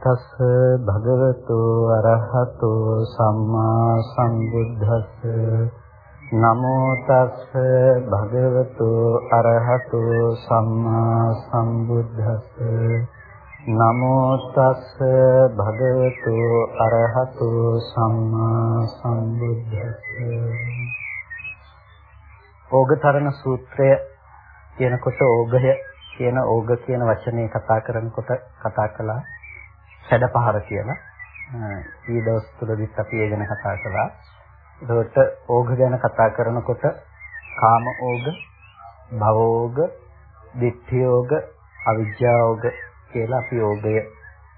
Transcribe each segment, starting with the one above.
නමෝ තස් භගවතු අරහතෝ සම්මා සම්බුද්දස්ස. නමෝ තස් භගවතු අරහතෝ සම්මා සම්බුද්දස්ස. නමෝ තස් භගවතු අරහතෝ සම්මා සම්බුද්දස්ස. ඕගතරණ සූත්‍රය කියනකොට ඕගය කියන ඕග කියන වචනේ කතා කරනකොට කතා කළා. සැඩපහර කියලා. ඊ දවස් තුලදීත් අපි ඒ ගැන කතා කළා. ඒකට ඕග ගැන කතා කරනකොට කාම ඕග, භව ඕග, ditthi ඕග, අවිජ්ජා ඕග කියලා අපි ඕගය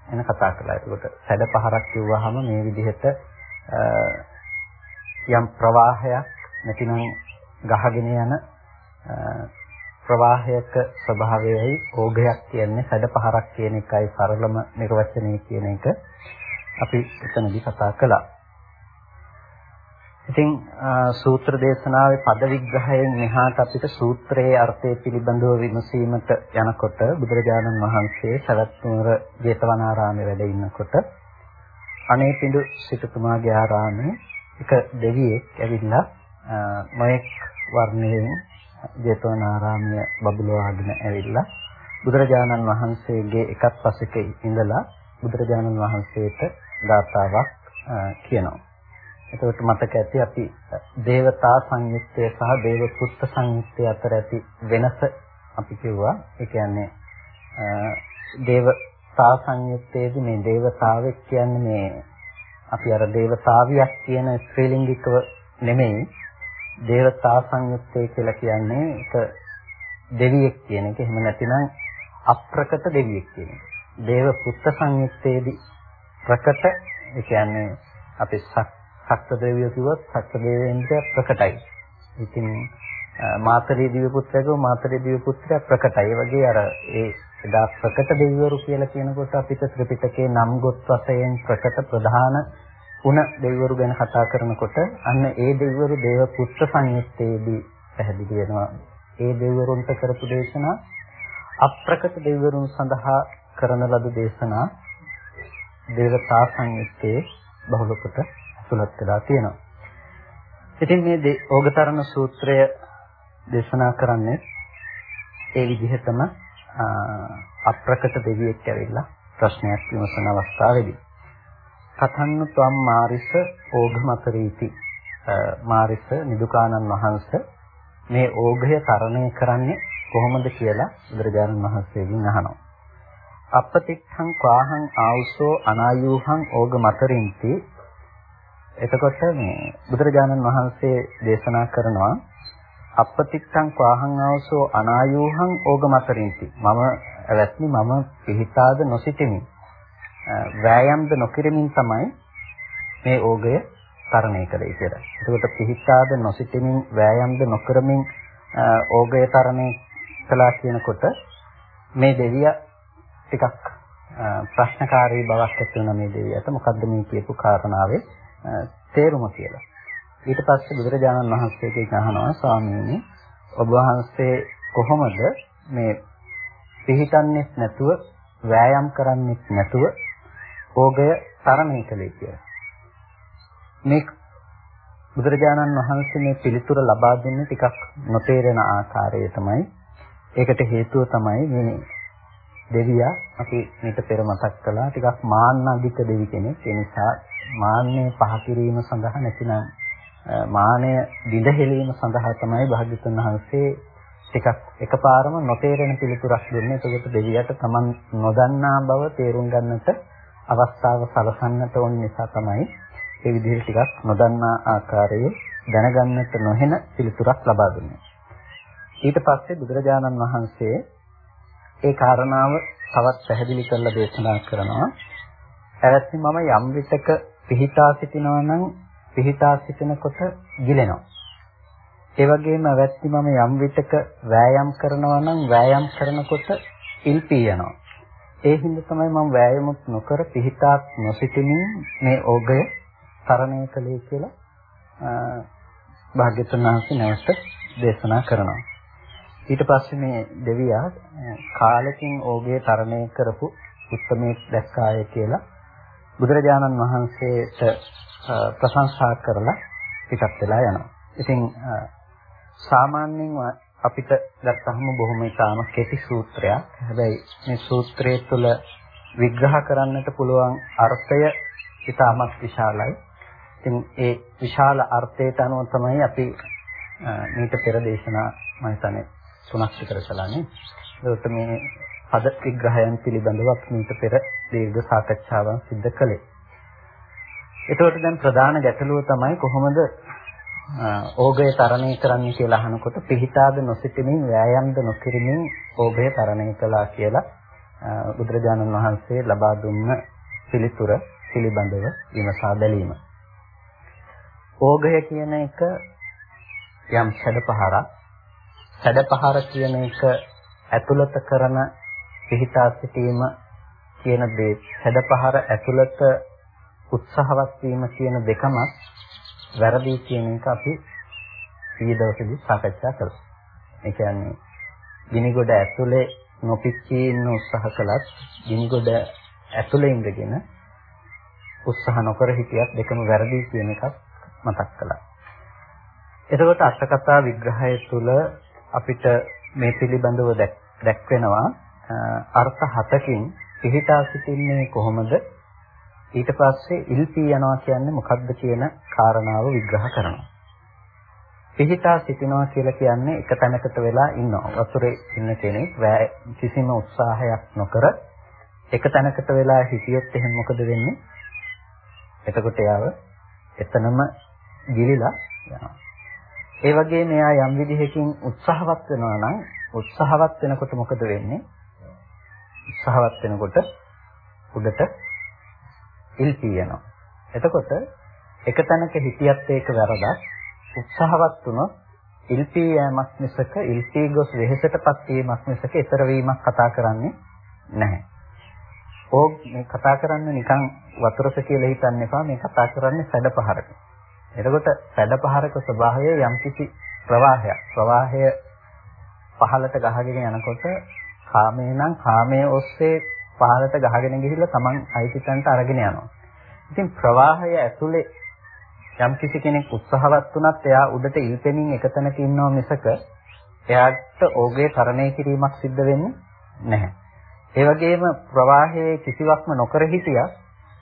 ගැන කතා කළා. ඒකට සැඩපහරක් කිව්වහම මේ විදිහට යම් ප්‍රවාහයක් නැතිනම් ගහගෙන යන ප්‍රවාහයක ස්වභාවයයි ඕගයක් කියන්නේ සැඩ පහරක් කියන එකයි සරලම නිර්වචනය කියන එක අපි එතනදී කතා කළා. ඉතින් සූත්‍ර දේශනාවේ පද විග්‍රහයෙන් මෙහාට අපිට සූත්‍රයේ අර්ථය පිළිබඳව විමසීමට යනකොට බුදුරජාණන් වහන්සේ සවැත් නුවර ජේතවනාරාමයේ වැඩ ඉන්නකොට අනේපිඬු සිටුතුමාගේ ආරාමයේ එක දෙවියෙක් ඇවිල්ලා මොයෙක් වර්ණයෙන් ජේතවනාරාමය බබළුවාගෙන ඇවිල්ලා බුදුරජාණන් වහන්සේගේ එකත් පසෙක ඉඳලා බුදුරජාණන් වහන්සේට ගාථාවක් කියනවා. එතකොට මතක ඇති අපි දේවතා සංයුත්තය සහ දේව පුත්ත සංයුත්තය අතර ඇති වෙනස අපි කිව්වා. ඒ කියන්නේ දේවතා සංයුත්තේදී මේ දේවතාවෙක් කියන්නේ මේ අපි අර දේවතාවියක් කියන ශ්‍රීලිංගිකව නෙමෙයි දේවතා සංයුත්තේ කියලා කියන්නේ ඒක දෙවියෙක් කියන එක. එහෙම නැතිනම් අප්‍රකට දෙවියෙක් කියන එක. දේව පුත්ත සංයුත්තේදී ප්‍රකට ඒ කියන්නේ අපි සක්ත දෙවියෝ කිව්වොත් සක්ත දෙවියන්ට ප්‍රකටයි. ඉතින් මාතරී දිව්‍ය පුත්‍රයකෝ මාතරී දිව්‍ය පුත්‍රය ප්‍රකටයි. ඒ වගේ අර ඒ එදා ප්‍රකට දෙවිවරු කියලා කියනකොට අපිට ත්‍රිපිටකේ නම් ගොත් වශයෙන් ප්‍රකට ප්‍රධාන උණ දෙවිවරු ගැන කතා කරනකොට අන්න ඒ දෙවිවරු දේව පුත්‍ර සංයුත්තේදී පැහැදිලි වෙනවා. ඒ දෙවිවරුන්ට කරපු දේශනා අප්‍රකට දෙවිවරුන් සඳහා කරන ලද දේශනා දේවතා සංයුත්තේ බහුල කොට සුලත් වෙලා තියෙනවා. ඉතින් මේ ඕගතරණ සූත්‍රය දේශනා කරන්නේ ඒ විදිහටම අප්‍රකට දෙවියෙක් ඇවිල්ලා ප්‍රශ්නයක් විමසන අවස්ථාවේදී කතන්න ත්වම් මාරිස ඕඝමතරීති. මාරිස නිදුකානන් වහන්සේ මේ ඕඝය තරණය කරන්නේ කොහොමද කියලා බුදුරජාණන් වහන්සේගෙන් අහනවා. අපතික්ඛං ක්වාහං ආවුසෝ අනායූහං ඕඝමතරින්ති එතකොට මේ බුදුරජාණන් වහන්සේ දේශනා කරනවා අපතික්ඛං ක්වාහං ආවුසෝ අනායූහං ඕඝමතරින්ති මම ඇවැත්නි මම පිහිතාද නොසිටිමි. වෑයම්ද නොකිරමින් තමයි මේ ඕගය තරණය කළේ කියලා. ඒකට පිහිටාද නොසිතමින් වෑයම්ද නොකරමින් ඕගය තරණය කළා කියනකොට මේ දෙවිය ටිකක් ප්‍රශ්නකාරී බවක් ඇති වෙන මේ දෙවියට මොකද්ද මේ කියපු කාරණාවේ තේරුම කියලා. ඊට පස්සේ බුදුරජාණන් වහන්සේගෙන් අහනවා ස්වාමීනි ඔබ වහන්සේ කොහොමද මේ පිහිටන්නේ නැතුව වෑයම් කරන්නේ නැතුව ඕගය තරණය කළේ කියලා. මේ බුදුරජාණන් වහන්සේ මේ පිළිතුර ලබා දෙන්නේ ටිකක් නොතේරෙන ආකාරය තමයි. ඒකට හේතුව තමයි මේ දෙවියා අපි මේක පෙර මතක් කළා ටිකක් මාන්න අධික දෙවි කෙනෙක්. ඒ නිසා මාන්නේ පහ කිරීම සඳහා නැතිනම් මානය දිඳහෙලීම සඳහා තමයි භාග්‍යතුන් වහන්සේ ටිකක් එකපාරම නොතේරෙන පිළිතුරක් දුන්නේ. ඒකට දෙවියට Taman නොදන්නා බව තේරුම් ගන්නට අවස්ථාව සලසන්නට ඕන නිසා තමයි ඒ විදිහට ටිකක් නොදන්නා ආකාරයේ දැනගන්නට නොහෙන පිළිතුරක් ලබා දුන්නේ. ඊට පස්සේ බුදුරජාණන් වහන්සේ ඒ කාරණාව තවත් පැහැදිලි කරලා දේශනා කරනවා. ඇවැත්නි මම යම් විටක පිහිටා සිටිනවා නම් පිහිටා සිටිනකොට ගිලෙනවා. ඒ වගේම ඇවැත්නි මම යම් විටක වෑයම් කරනවා නම් වෑයම් කරනකොට ඉල්පී යනවා. ඒ හින්දා තමයි මම වෑයමක් නොකර පිහිටා නොසිටිමින් මේ ඕගය තරණය කළේ කියලා භාග්‍යතුන් වහන්සේ නැවත දේශනා කරනවා. ඊට පස්සේ මේ දෙවියා කාලෙකින් ඕගේ තරණය කරපු උත්මේ දැක්කාය කියලා බුදුරජාණන් වහන්සේට ප්‍රශංසා කරලා පිටත් වෙලා යනවා. ඉතින් සාමාන්‍යයෙන් අපිට ගත්තහම බොහොම ඉතාම කෙටි සූත්‍රයක්. හැබැයි මේ සූත්‍රයේ තුල විග්‍රහ කරන්නට පුළුවන් අර්ථය ඉතාමත් විශාලයි. ඉතින් ඒ විශාල අර්ථයට අනුව තමයි අපි මේක පෙර දේශනා මම හිතන්නේ තුනක් විතර කළානේ. ඒකට මේ පද විග්‍රහයන් පිළිබඳව අපි මීට පෙර දීර්ඝ සාකච්ඡාවක් සිදු කළේ. එතකොට දැන් ප්‍රධාන ගැටලුව තමයි කොහොමද ඕගය තරණය කරන්න කියලා අහනකොට පිහිටාද නොසිටමින් වෑයම්ද නොකිරමින් ඕගය තරණය කළා කියලා බුදුරජාණන් වහන්සේ ලබා දුන්න පිළිතුර පිළිබඳව විමසා බැලීම. ඕගය කියන එක යම් ෂඩපහරක් ෂඩපහර කියන එක ඇතුළත කරන පිහිටා සිටීම කියන දේ ෂඩපහර ඇතුළත උත්සාහවත් වීම කියන දෙකම වැරදි කියන එක අපි ඊයේ දවසේදී සාකච්ඡා කළා. ඒ කියන්නේ ගිනිගොඩ ඇතුලේ නොපිච්චී ඉන්න උත්සාහ කළත් ගිනිගොඩ ඇතුලේ ඉඳගෙන උත්සාහ නොකර හිටියත් දෙකම වැරදි කියන එකක් මතක් කළා. එතකොට අටකතා විග්‍රහය තුළ අපිට මේ පිළිබඳව දැක්වෙනවා අර්ථ හතකින් පිහිටා සිටින්නේ කොහොමද ඊට පස්සේ ඉල්පී යනවා කියන්නේ මොකක්ද කියන කාරණාව විග්‍රහ කරනවා. පිහිටා සිටිනවා කියලා කියන්නේ එක තැනකට වෙලා ඉන්නවා. වතුරේ ඉන්න කෙනෙක් කිසිම උත්සාහයක් නොකර එක තැනකට වෙලා හිටියොත් එහෙනම් මොකද වෙන්නේ? එතකොට යාව එතනම ගිලිලා යනවා. ඒ වගේම එයා යම් විදිහකින් උත්සාහවත් වෙනවා නම් උත්සාහවත් වෙනකොට මොකද වෙන්නේ? උත්සාහවත් වෙනකොට උඩට ඉල්පී යනවා. එතකොට එක තැනක හිටියත් ඒක වැරදක්. උත්සාහවත් වුණොත් ඉල්පී යෑමක් මිසක ඉල්පී ගොස් වෙහෙසටපත් වීමක් මිසක ඊතර වීමක් කතා කරන්නේ නැහැ. ඕක් මේ කතා කරන්නේ නිකන් වතුරක කියලා හිතන්න එපා මේ කතා කරන්නේ සැඩපහරක. එතකොට සැඩපහරක ස්වභාවය යම්කිසි ප්‍රවාහයක්. ප්‍රවාහය පහළට ගහගෙන යනකොට කාමේ නම් කාමයේ ඔස්සේ පහළට ගහගෙන ගිහිල්ලා Taman අයිතිතන්ට අරගෙන යනවා. ඉතින් ප්‍රවාහය ඇතුලේ යම් කිසි කෙනෙක් උත්සාහවත් වුණත් එයා උඩට ඉල්පෙමින් එක තැනක ඉන්නව මිසක එයාට ඕගේ තරණය කිරීමක් සිද්ධ වෙන්නේ නැහැ. ඒ වගේම ප්‍රවාහයේ කිසිවක්ම නොකර හිටියා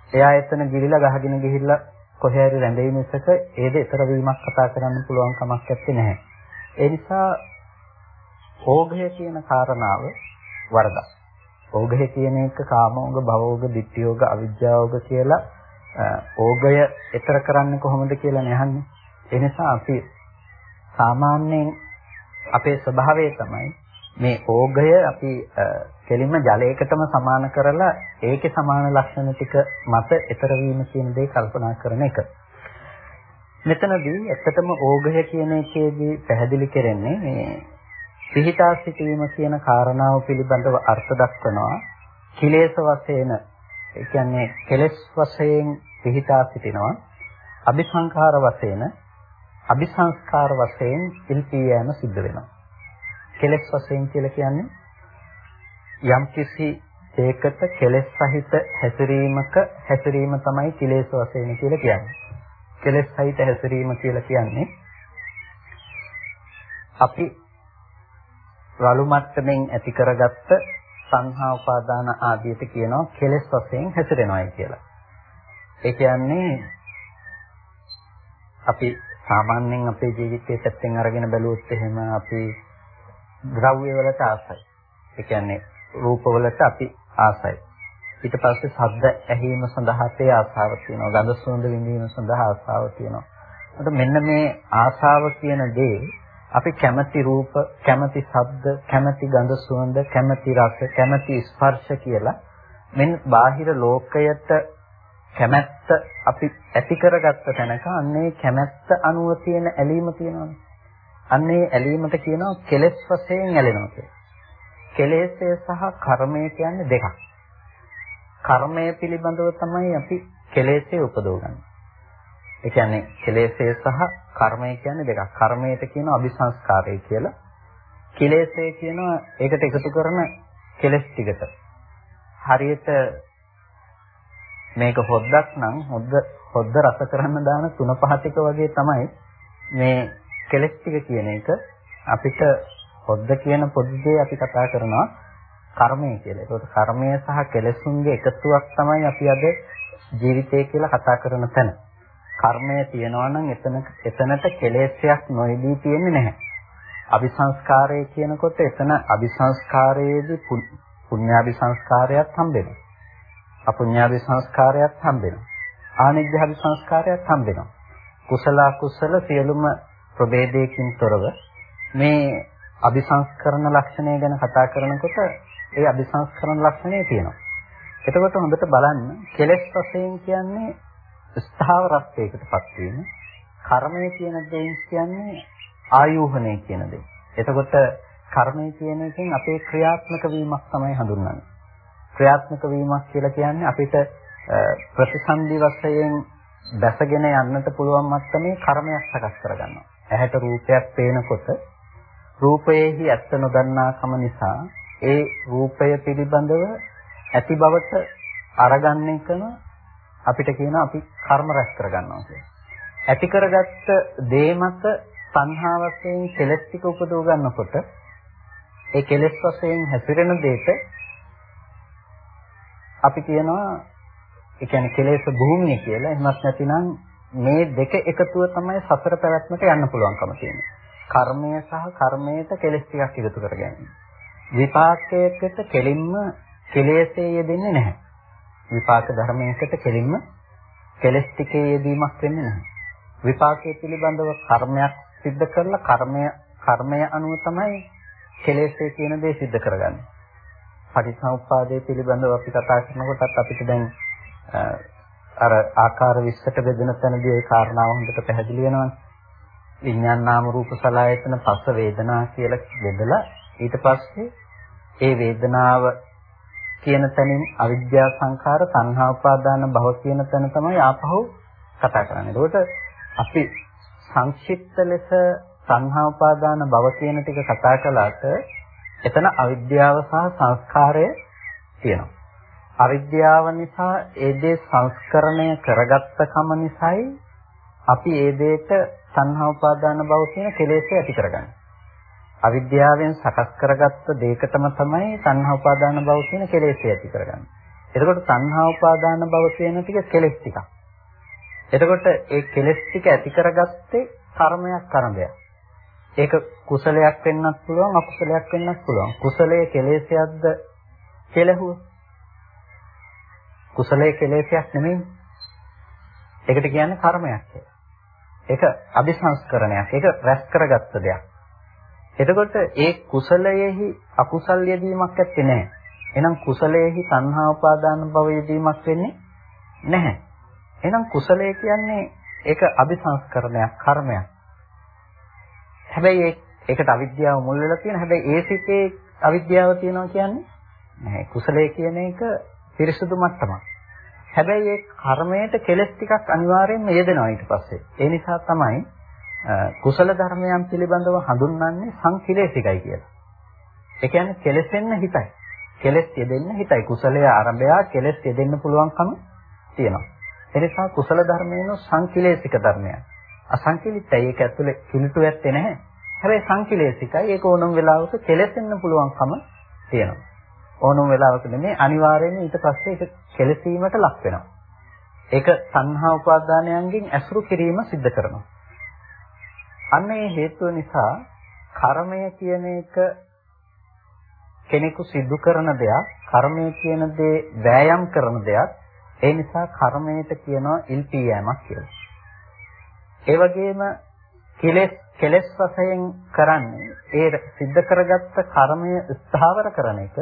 එයා එතන ගිරිලා ගහගෙන ගිහිල්ලා කොහේ හරි රැඳෙයි මිසක ඒද ඊතර වීමක් කතා කරන්න පුළුවන් කමක් නැත්තේ නැහැ. ඒ නිසා ඕගය කියන කාරණාව වරදක්. ඕගය කියන එක කාමෝග, භවෝග, ditthියෝග, අවිජ්ජාෝග කියලා ඕගය ඊතර කරන්නේ කොහොමද කියලා නහන්නේ. ඒ නිසා අපි සාමාන්‍යයෙන් අපේ ස්වභාවය තමයි මේ ඕගය අපි කෙලින්ම ජලයකටම සමාන කරලා ඒකේ සමාන ලක්ෂණ ටික මත ඊතර වීම කියන දේ කල්පනා කරන එක. මෙතනදී ඇත්තටම ඕගය කියන එකේදී පැහැදිලි කරන්නේ මේ පිහිටා සිටීම කියන කාරණාව පිළිබඳව අර්ථ දක්වනවා. කිලේශ වශයෙන් ඒ කියන්නේ කෙලෙස් වශයෙන් පිහිටා සිටිනවා. අபிසංඛාර වශයෙන් අபிසංස්කාර වශයෙන් ඉල්පී යෑම සිද්ධ වෙනවා. කෙලෙස් වශයෙන් කියලා කියන්නේ යම්කිසි ඒකට කෙලෙස් සහිත හැසිරීමක හැසිරීම තමයි කිලේශ වශයෙන් කියලා කියන්නේ. කෙලෙස් සහිත හැසිරීම කියලා කියන්නේ අපි රළු මට්ටමින් ඇති කරගත්ත සංහා උපාදාන ආදියට කියනවා කෙලෙස් වශයෙන් හැසිරෙනවායි කියලා. ඒ කියන්නේ අපි සාමාන්‍යයෙන් අපේ ජීවිතයේ පැත්තෙන් අරගෙන බැලුවොත් එහෙම අපි ද්‍රව්‍ය වලට ආසයි. ඒ කියන්නේ රූප වලට අපි ආසයි. ඊට පස්සේ ශබ්ද ඇහිීම සඳහා තේ ආසාව තියෙනවා. ගඳ සුවඳ විඳීම සඳහා ආසාව තියෙනවා. එතකොට මෙන්න මේ ආසාව කියන දේ අපි කැමති රූප, කැමති ශබ්ද, කැමති ගඳ සුවඳ, කැමති රස, කැමති ස්පර්ශ කියලා මෙන්න බාහිර ලෝකයට කැමැත්ත අපි ඇති කරගත්ත තැනක අන්නේ කැමැත්ත අනුව තියෙන ඇලීම තියෙනවානේ. අන්නේ ඇලීමට කියනවා කෙලෙස් වශයෙන් ඇලෙනවා කියලා. කෙලෙස්ය සහ කර්මය කියන්නේ දෙකක්. කර්මය පිළිබඳව තමයි අපි කෙලෙස්ය උපදවගන්නේ. ඒ කියන්නේ කෙලෙස්ය සහ කර්මය කියන්නේ දෙකක්. කර්මයට කියනවා අபிසංස්කාරය කියලා. කෙලෙස්ය කියනවා ඒකට එකතු කරන කෙලස් ටිකට. හරියට මේක හොද්දක් නම් හොද්ද හොද්ද රස කරන්න දාන තුන පහ ටික වගේ තමයි මේ කෙලස් ටික කියන එක අපිට හොද්ද කියන පොඩි දේ අපි කතා කරනවා කර්මය කියලා. ඒකට කර්මය සහ කෙලෙසුන්ගේ එකතුවක් තමයි අපි අද ජීවිතය කියලා කතා කරන තැන. කර්මය තියෙනවා නම් එතන එතනට කෙලෙස්යක් නොයදී තියෙන්නේ නැහැ. අபிසංස්කාරය කියනකොට එතන අபிසංස්කාරයේදී පුඤ්ඤාபிසංස්කාරයක් හම්බෙනවා. අපුඤ්ඤාபிසංස්කාරයක් හම්බෙනවා. ආනිජ්ජාபிසංස්කාරයක් හම්බෙනවා. කුසල අකුසල සියලුම ප්‍රභේදයකින් තොරව මේ අபிසංස්කරණ ලක්ෂණය ගැන කතා කරනකොට ඒ අபிසංස්කරණ ලක්ෂණය තියෙනවා. එතකොට හොඳට බලන්න කෙලෙස් වශයෙන් කියන්නේ ස්ථාවරත්වයකටපත් වීම කර්මය කියන දෙයින් කියන්නේ ආයෝහණය කියන දේ. එතකොට කර්මය කියන එකෙන් අපේ ක්‍රියාත්මක වීමක් තමයි හඳුන්වන්නේ. ක්‍රියාත්මක වීමක් කියලා කියන්නේ අපිට ප්‍රතිසන්දි වශයෙන් දැසගෙන යන්නට පුළුවන් මට්ටමේ කර්මයක් සකස් කරගන්නවා. ඇහැට රූපයක් පේනකොට රූපයේහි ඇත්ත නොදන්නාකම නිසා ඒ රූපය පිළිබඳව ඇති බවට අරගන්න එකම අපිට කියන අපි කර්ම රැස් කරගන්නවා කියන්නේ. ඇති කරගත්ත දේ මත සංහා වශයෙන් කෙලස් ටික උපදව ගන්නකොට ඒ කෙලස් වශයෙන් හැසිරෙන දෙයට අපි කියනවා ඒ කියන්නේ කෙලෙස් භූමිය කියලා. එහෙමත් නැතිනම් මේ දෙක එකතුව තමයි සතර පැවැත්මට යන්න පුළුවන්කම තියෙන්නේ. කර්මය සහ කර්මයට කෙලස් ටිකක් එකතු කර ගැනීම. විපාකයකට කෙලින්ම කෙලෙසේ යෙදෙන්නේ නැහැ. විපාක ධර්මයකට කෙලින්ම කෙලස් ටිකේ යෙදීමක් වෙන්නේ නැහැ. විපාකයේ පිළිබඳව කර්මයක් සිද්ධ කරලා කර්මය කර්මය අනුව තමයි කෙලෙස්ේ කියන දේ සිද්ධ කරගන්නේ. පටිච්චසමුප්පාදයේ පිළිබඳව අපි කතා කරනකොටත් අපිට දැන් අර ආකාර 20ට බෙදෙන තැනදී ඒ කාරණාව හොඳට පැහැදිලි වෙනවා. විඥාන නාම රූප සලආයතන පස්ස වේදනා කියලා බෙදලා ඊට පස්සේ ඒ වේදනාව කියන තැනින් අවිද්‍යා සංඛාර සංහා උපාදාන භව කියන තැන තමයි ආපහු කතා කරන්නේ. ඒකට අපි සංක්ෂිප්ත ලෙස සංහා උපාදාන භව කියන ටික කතා කළාට එතන අවිද්‍යාව සහ සංස්කාරය තියෙනවා. අවිද්‍යාව නිසා ඒ දේ සංස්කරණය කරගත්ත කම නිසායි අපි ඒ දෙයට සංහා උපාදාන භව කියන කෙලෙස් ඇති කරගන්නේ. අවිද්‍යාවෙන් සකස් කරගත්ත දෙයකටම තමයි සංහා උපාදාන භව කියන කෙලෙස් ඇති කරගන්නේ. එතකොට සංහා උපාදාන භව කියන ටික කෙලෙස් ටිකක්. එතකොට ඒ කෙලෙස් ටික ඇති කරගත්තේ කර්මයක් කරඹයක්. ඒක කුසලයක් වෙන්නත් පුළුවන් අකුසලයක් වෙන්නත් පුළුවන්. කුසලයේ කෙලෙසයක්ද කෙලහුව. කුසලයේ කෙලෙසයක් නෙමෙයි. ඒකට කියන්නේ කර්මයක් කියලා. ඒක අபிසංස්කරණයක්. ඒක රැස් කරගත්ත දෙයක්. එතකොට ඒ කුසලයේහි අකුසල් යෙදීමක් ඇත්තේ නැහැ. එහෙනම් කුසලයේහි තණ්හා උපාදාන භව යෙදීමක් වෙන්නේ නැහැ. එහෙනම් කුසලය කියන්නේ ඒක අபிසංස්කරණයක් කර්මයක්. හැබැයි ඒකට අවිද්‍යාව මුල් වෙලා තියෙන හැබැයි ඒ සිතේ අවිද්‍යාව තියෙනවා කියන්නේ නැහැ. කුසලය කියන එක පිරිසුදු මට්ටමක්. හැබැයි ඒ කර්මයට කෙලස් ටිකක් අනිවාර්යයෙන්ම යෙදෙනවා ඊට පස්සේ. ඒ නිසා තමයි කුසල ධර්මයන් පිළිබඳව හඳුන්වන්නේ සංකිලේශිකයි කියලා. ඒ කියන්නේ කෙලෙසෙන්න හිතයි. කෙලෙස් යෙදෙන්න හිතයි. කුසලයේ ආරම්භය කෙලෙස් යෙදෙන්න පුළුවන්කම තියෙනවා. ඒ නිසා කුසල ධර්මයන සංකිලේශික ධර්මයක්. අසංකිලිතයි ඒක ඇතුලේ කිලුට ඇත්තේ නැහැ. හැබැයි සංකිලේශිකයි ඒක ඕනම වෙලාවක කෙලෙසෙන්න පුළුවන්කම තියෙනවා. ඕනම වෙලාවක නෙමෙයි අනිවාර්යයෙන්ම ඊට පස්සේ ඒක කෙලසීමට ලක් වෙනවා. ඒක සංහා උපාදානයන්ගෙන් ඇසුරු කිරීම සිද්ධ කරනවා. අන්න ඒ හේතුව නිසා කර්මය කියන එක කෙනෙකු සිදු කරන දෙයක් කර්මය කියන දේ වෑයම් කරන දෙයක් ඒ නිසා කර්මයට කියනවා ඉල්පියෑමක් කියලා. ඒ වගේම කෙලෙස් කෙලෙස් වශයෙන් කරන්නේ ඒ සිද්ධ කරගත්ත කර්මය ස්ථාවර කරන එක.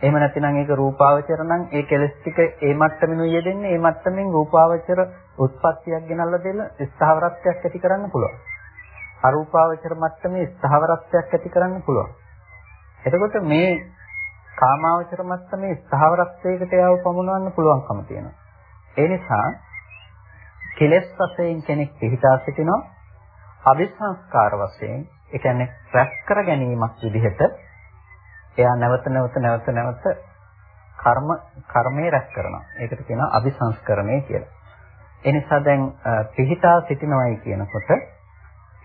එහෙම නැතිනම් ඒක රූපාවචර නම් ඒ කෙලෙස් ටික ඒ මට්ටමිනුයි යෙදෙන්නේ ඒ මට්ටමින් රූපාවචර උත්පත්තියක් ගෙනල්ලා දෙන්න ස්ථාවරත්වයක් ඇති කරන්න පුළුවන්. අරූපාවචර මට්ටමේ ස්ථාවරත්වයක් ඇති කරන්න පුළුවන්. එතකොට මේ කාමාවචර මට්ටමේ ස්ථාවරත්වයකට යව පමුණවන්න පුළුවන්කම තියෙනවා. ඒ නිසා කෙලෙස් වශයෙන් කෙනෙක් පිහිටා සිටිනවා. අபிසංස්කාර වශයෙන් ඒ කියන්නේ රැස් කර ගැනීමක් විදිහට එයා නැවත නැවත නැවත නැවත කර්ම කර්මයේ රැස් කරනවා. ඒකට කියනවා අபிසංස්කරණය කියලා. ඒ නිසා දැන් පිහිටා සිටිනවයි කියනකොට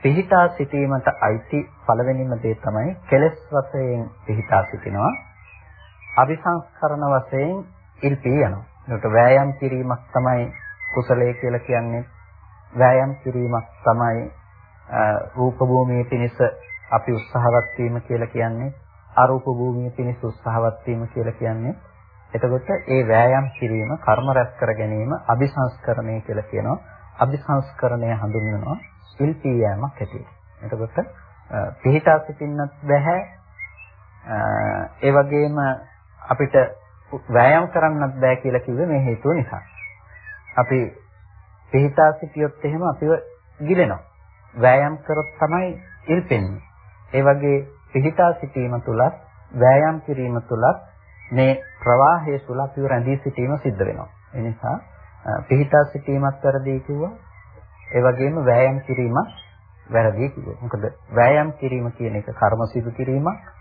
පිහිටා සිටීමට අයිති පළවෙනිම දේ තමයි කෙලස් වශයෙන් පිහිටා සිටිනවා. අபிසංස්කරණ වශයෙන් ඉල්පී යනවා. ඒකට වෑයම් කිරීමක් තමයි කුසලයේ කියලා කියන්නේ. වෑයම් කිරීමක් තමයි රූප භූමියේ පිණිස අපි උත්සාහවත් වීම කියලා කියන්නේ. අරූප භූමියේ පිණිස උත්සාහවත් වීම කියලා කියන්නේ. එතකොට ඒ වෑයම් කිරීම කර්ම රැස් කර ගැනීම අபிසංස්කරණය කියලා කියනවා. අபிසංස්කරණය හඳුන්වනවා ශිල්පී යෑමක් හැටියට. එතකොට පිහිටා සිටින්නත් බෑ. ඒ වගේම අපිට වෑයම් කරන්නත් බෑ කියලා කිව්වේ මේ හේතුව නිසා. අපි පිහිටා සිටියොත් එහෙම අපිව ගිලෙනවා. වෑයම් කරොත් තමයි ඉල්පෙන්නේ. ඒ වගේ පිහිටා සිටීම තුලත් වෑයම් කිරීම තුලත් මේ ප්‍රවාහයේ තුල අපිව රැඳී සිටීම සිද්ධ වෙනවා. ඒ නිසා පිහිටා සිටීමත් වැරදි කිව්වා. ඒ වගේම වෑයම් කිරීමත් වැරදි කිව්වා. මොකද වෑයම් කිරීම කියන එක කර්ම සිදු කිරීමක්.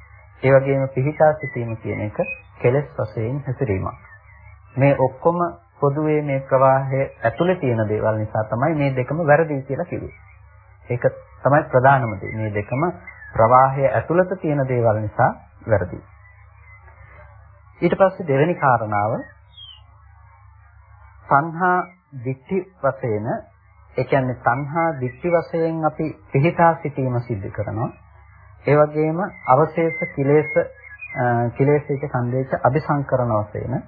ඒ වගේම පිහිටා සිටීම කියන එක කෙලෙස් වශයෙන් හැසිරීමක්. මේ ඔක්කොම පොදුවේ මේ ප්‍රවාහයේ ඇතුලේ තියෙන දේවල් නිසා තමයි මේ දෙකම වැරදි කියලා කිව්වේ. ඒක තමයි ප්‍රධානම දේ. මේ දෙකම ප්‍රවාහයේ ඇතුළත තියෙන දේවල් නිසා වැරදි. ඊට පස්සේ දෙවෙනි කාරණාව සංහා දික්ටි වශයෙන් ඒ කියන්නේ සංහා දික්ටි වශයෙන් අපි පිළිතා සිටීම සිද්ධ කරනවා. ඒ වගේම අවශේෂ කිලේශ කිලේශයක සංදේශ අபிසංකරණ වශයෙන්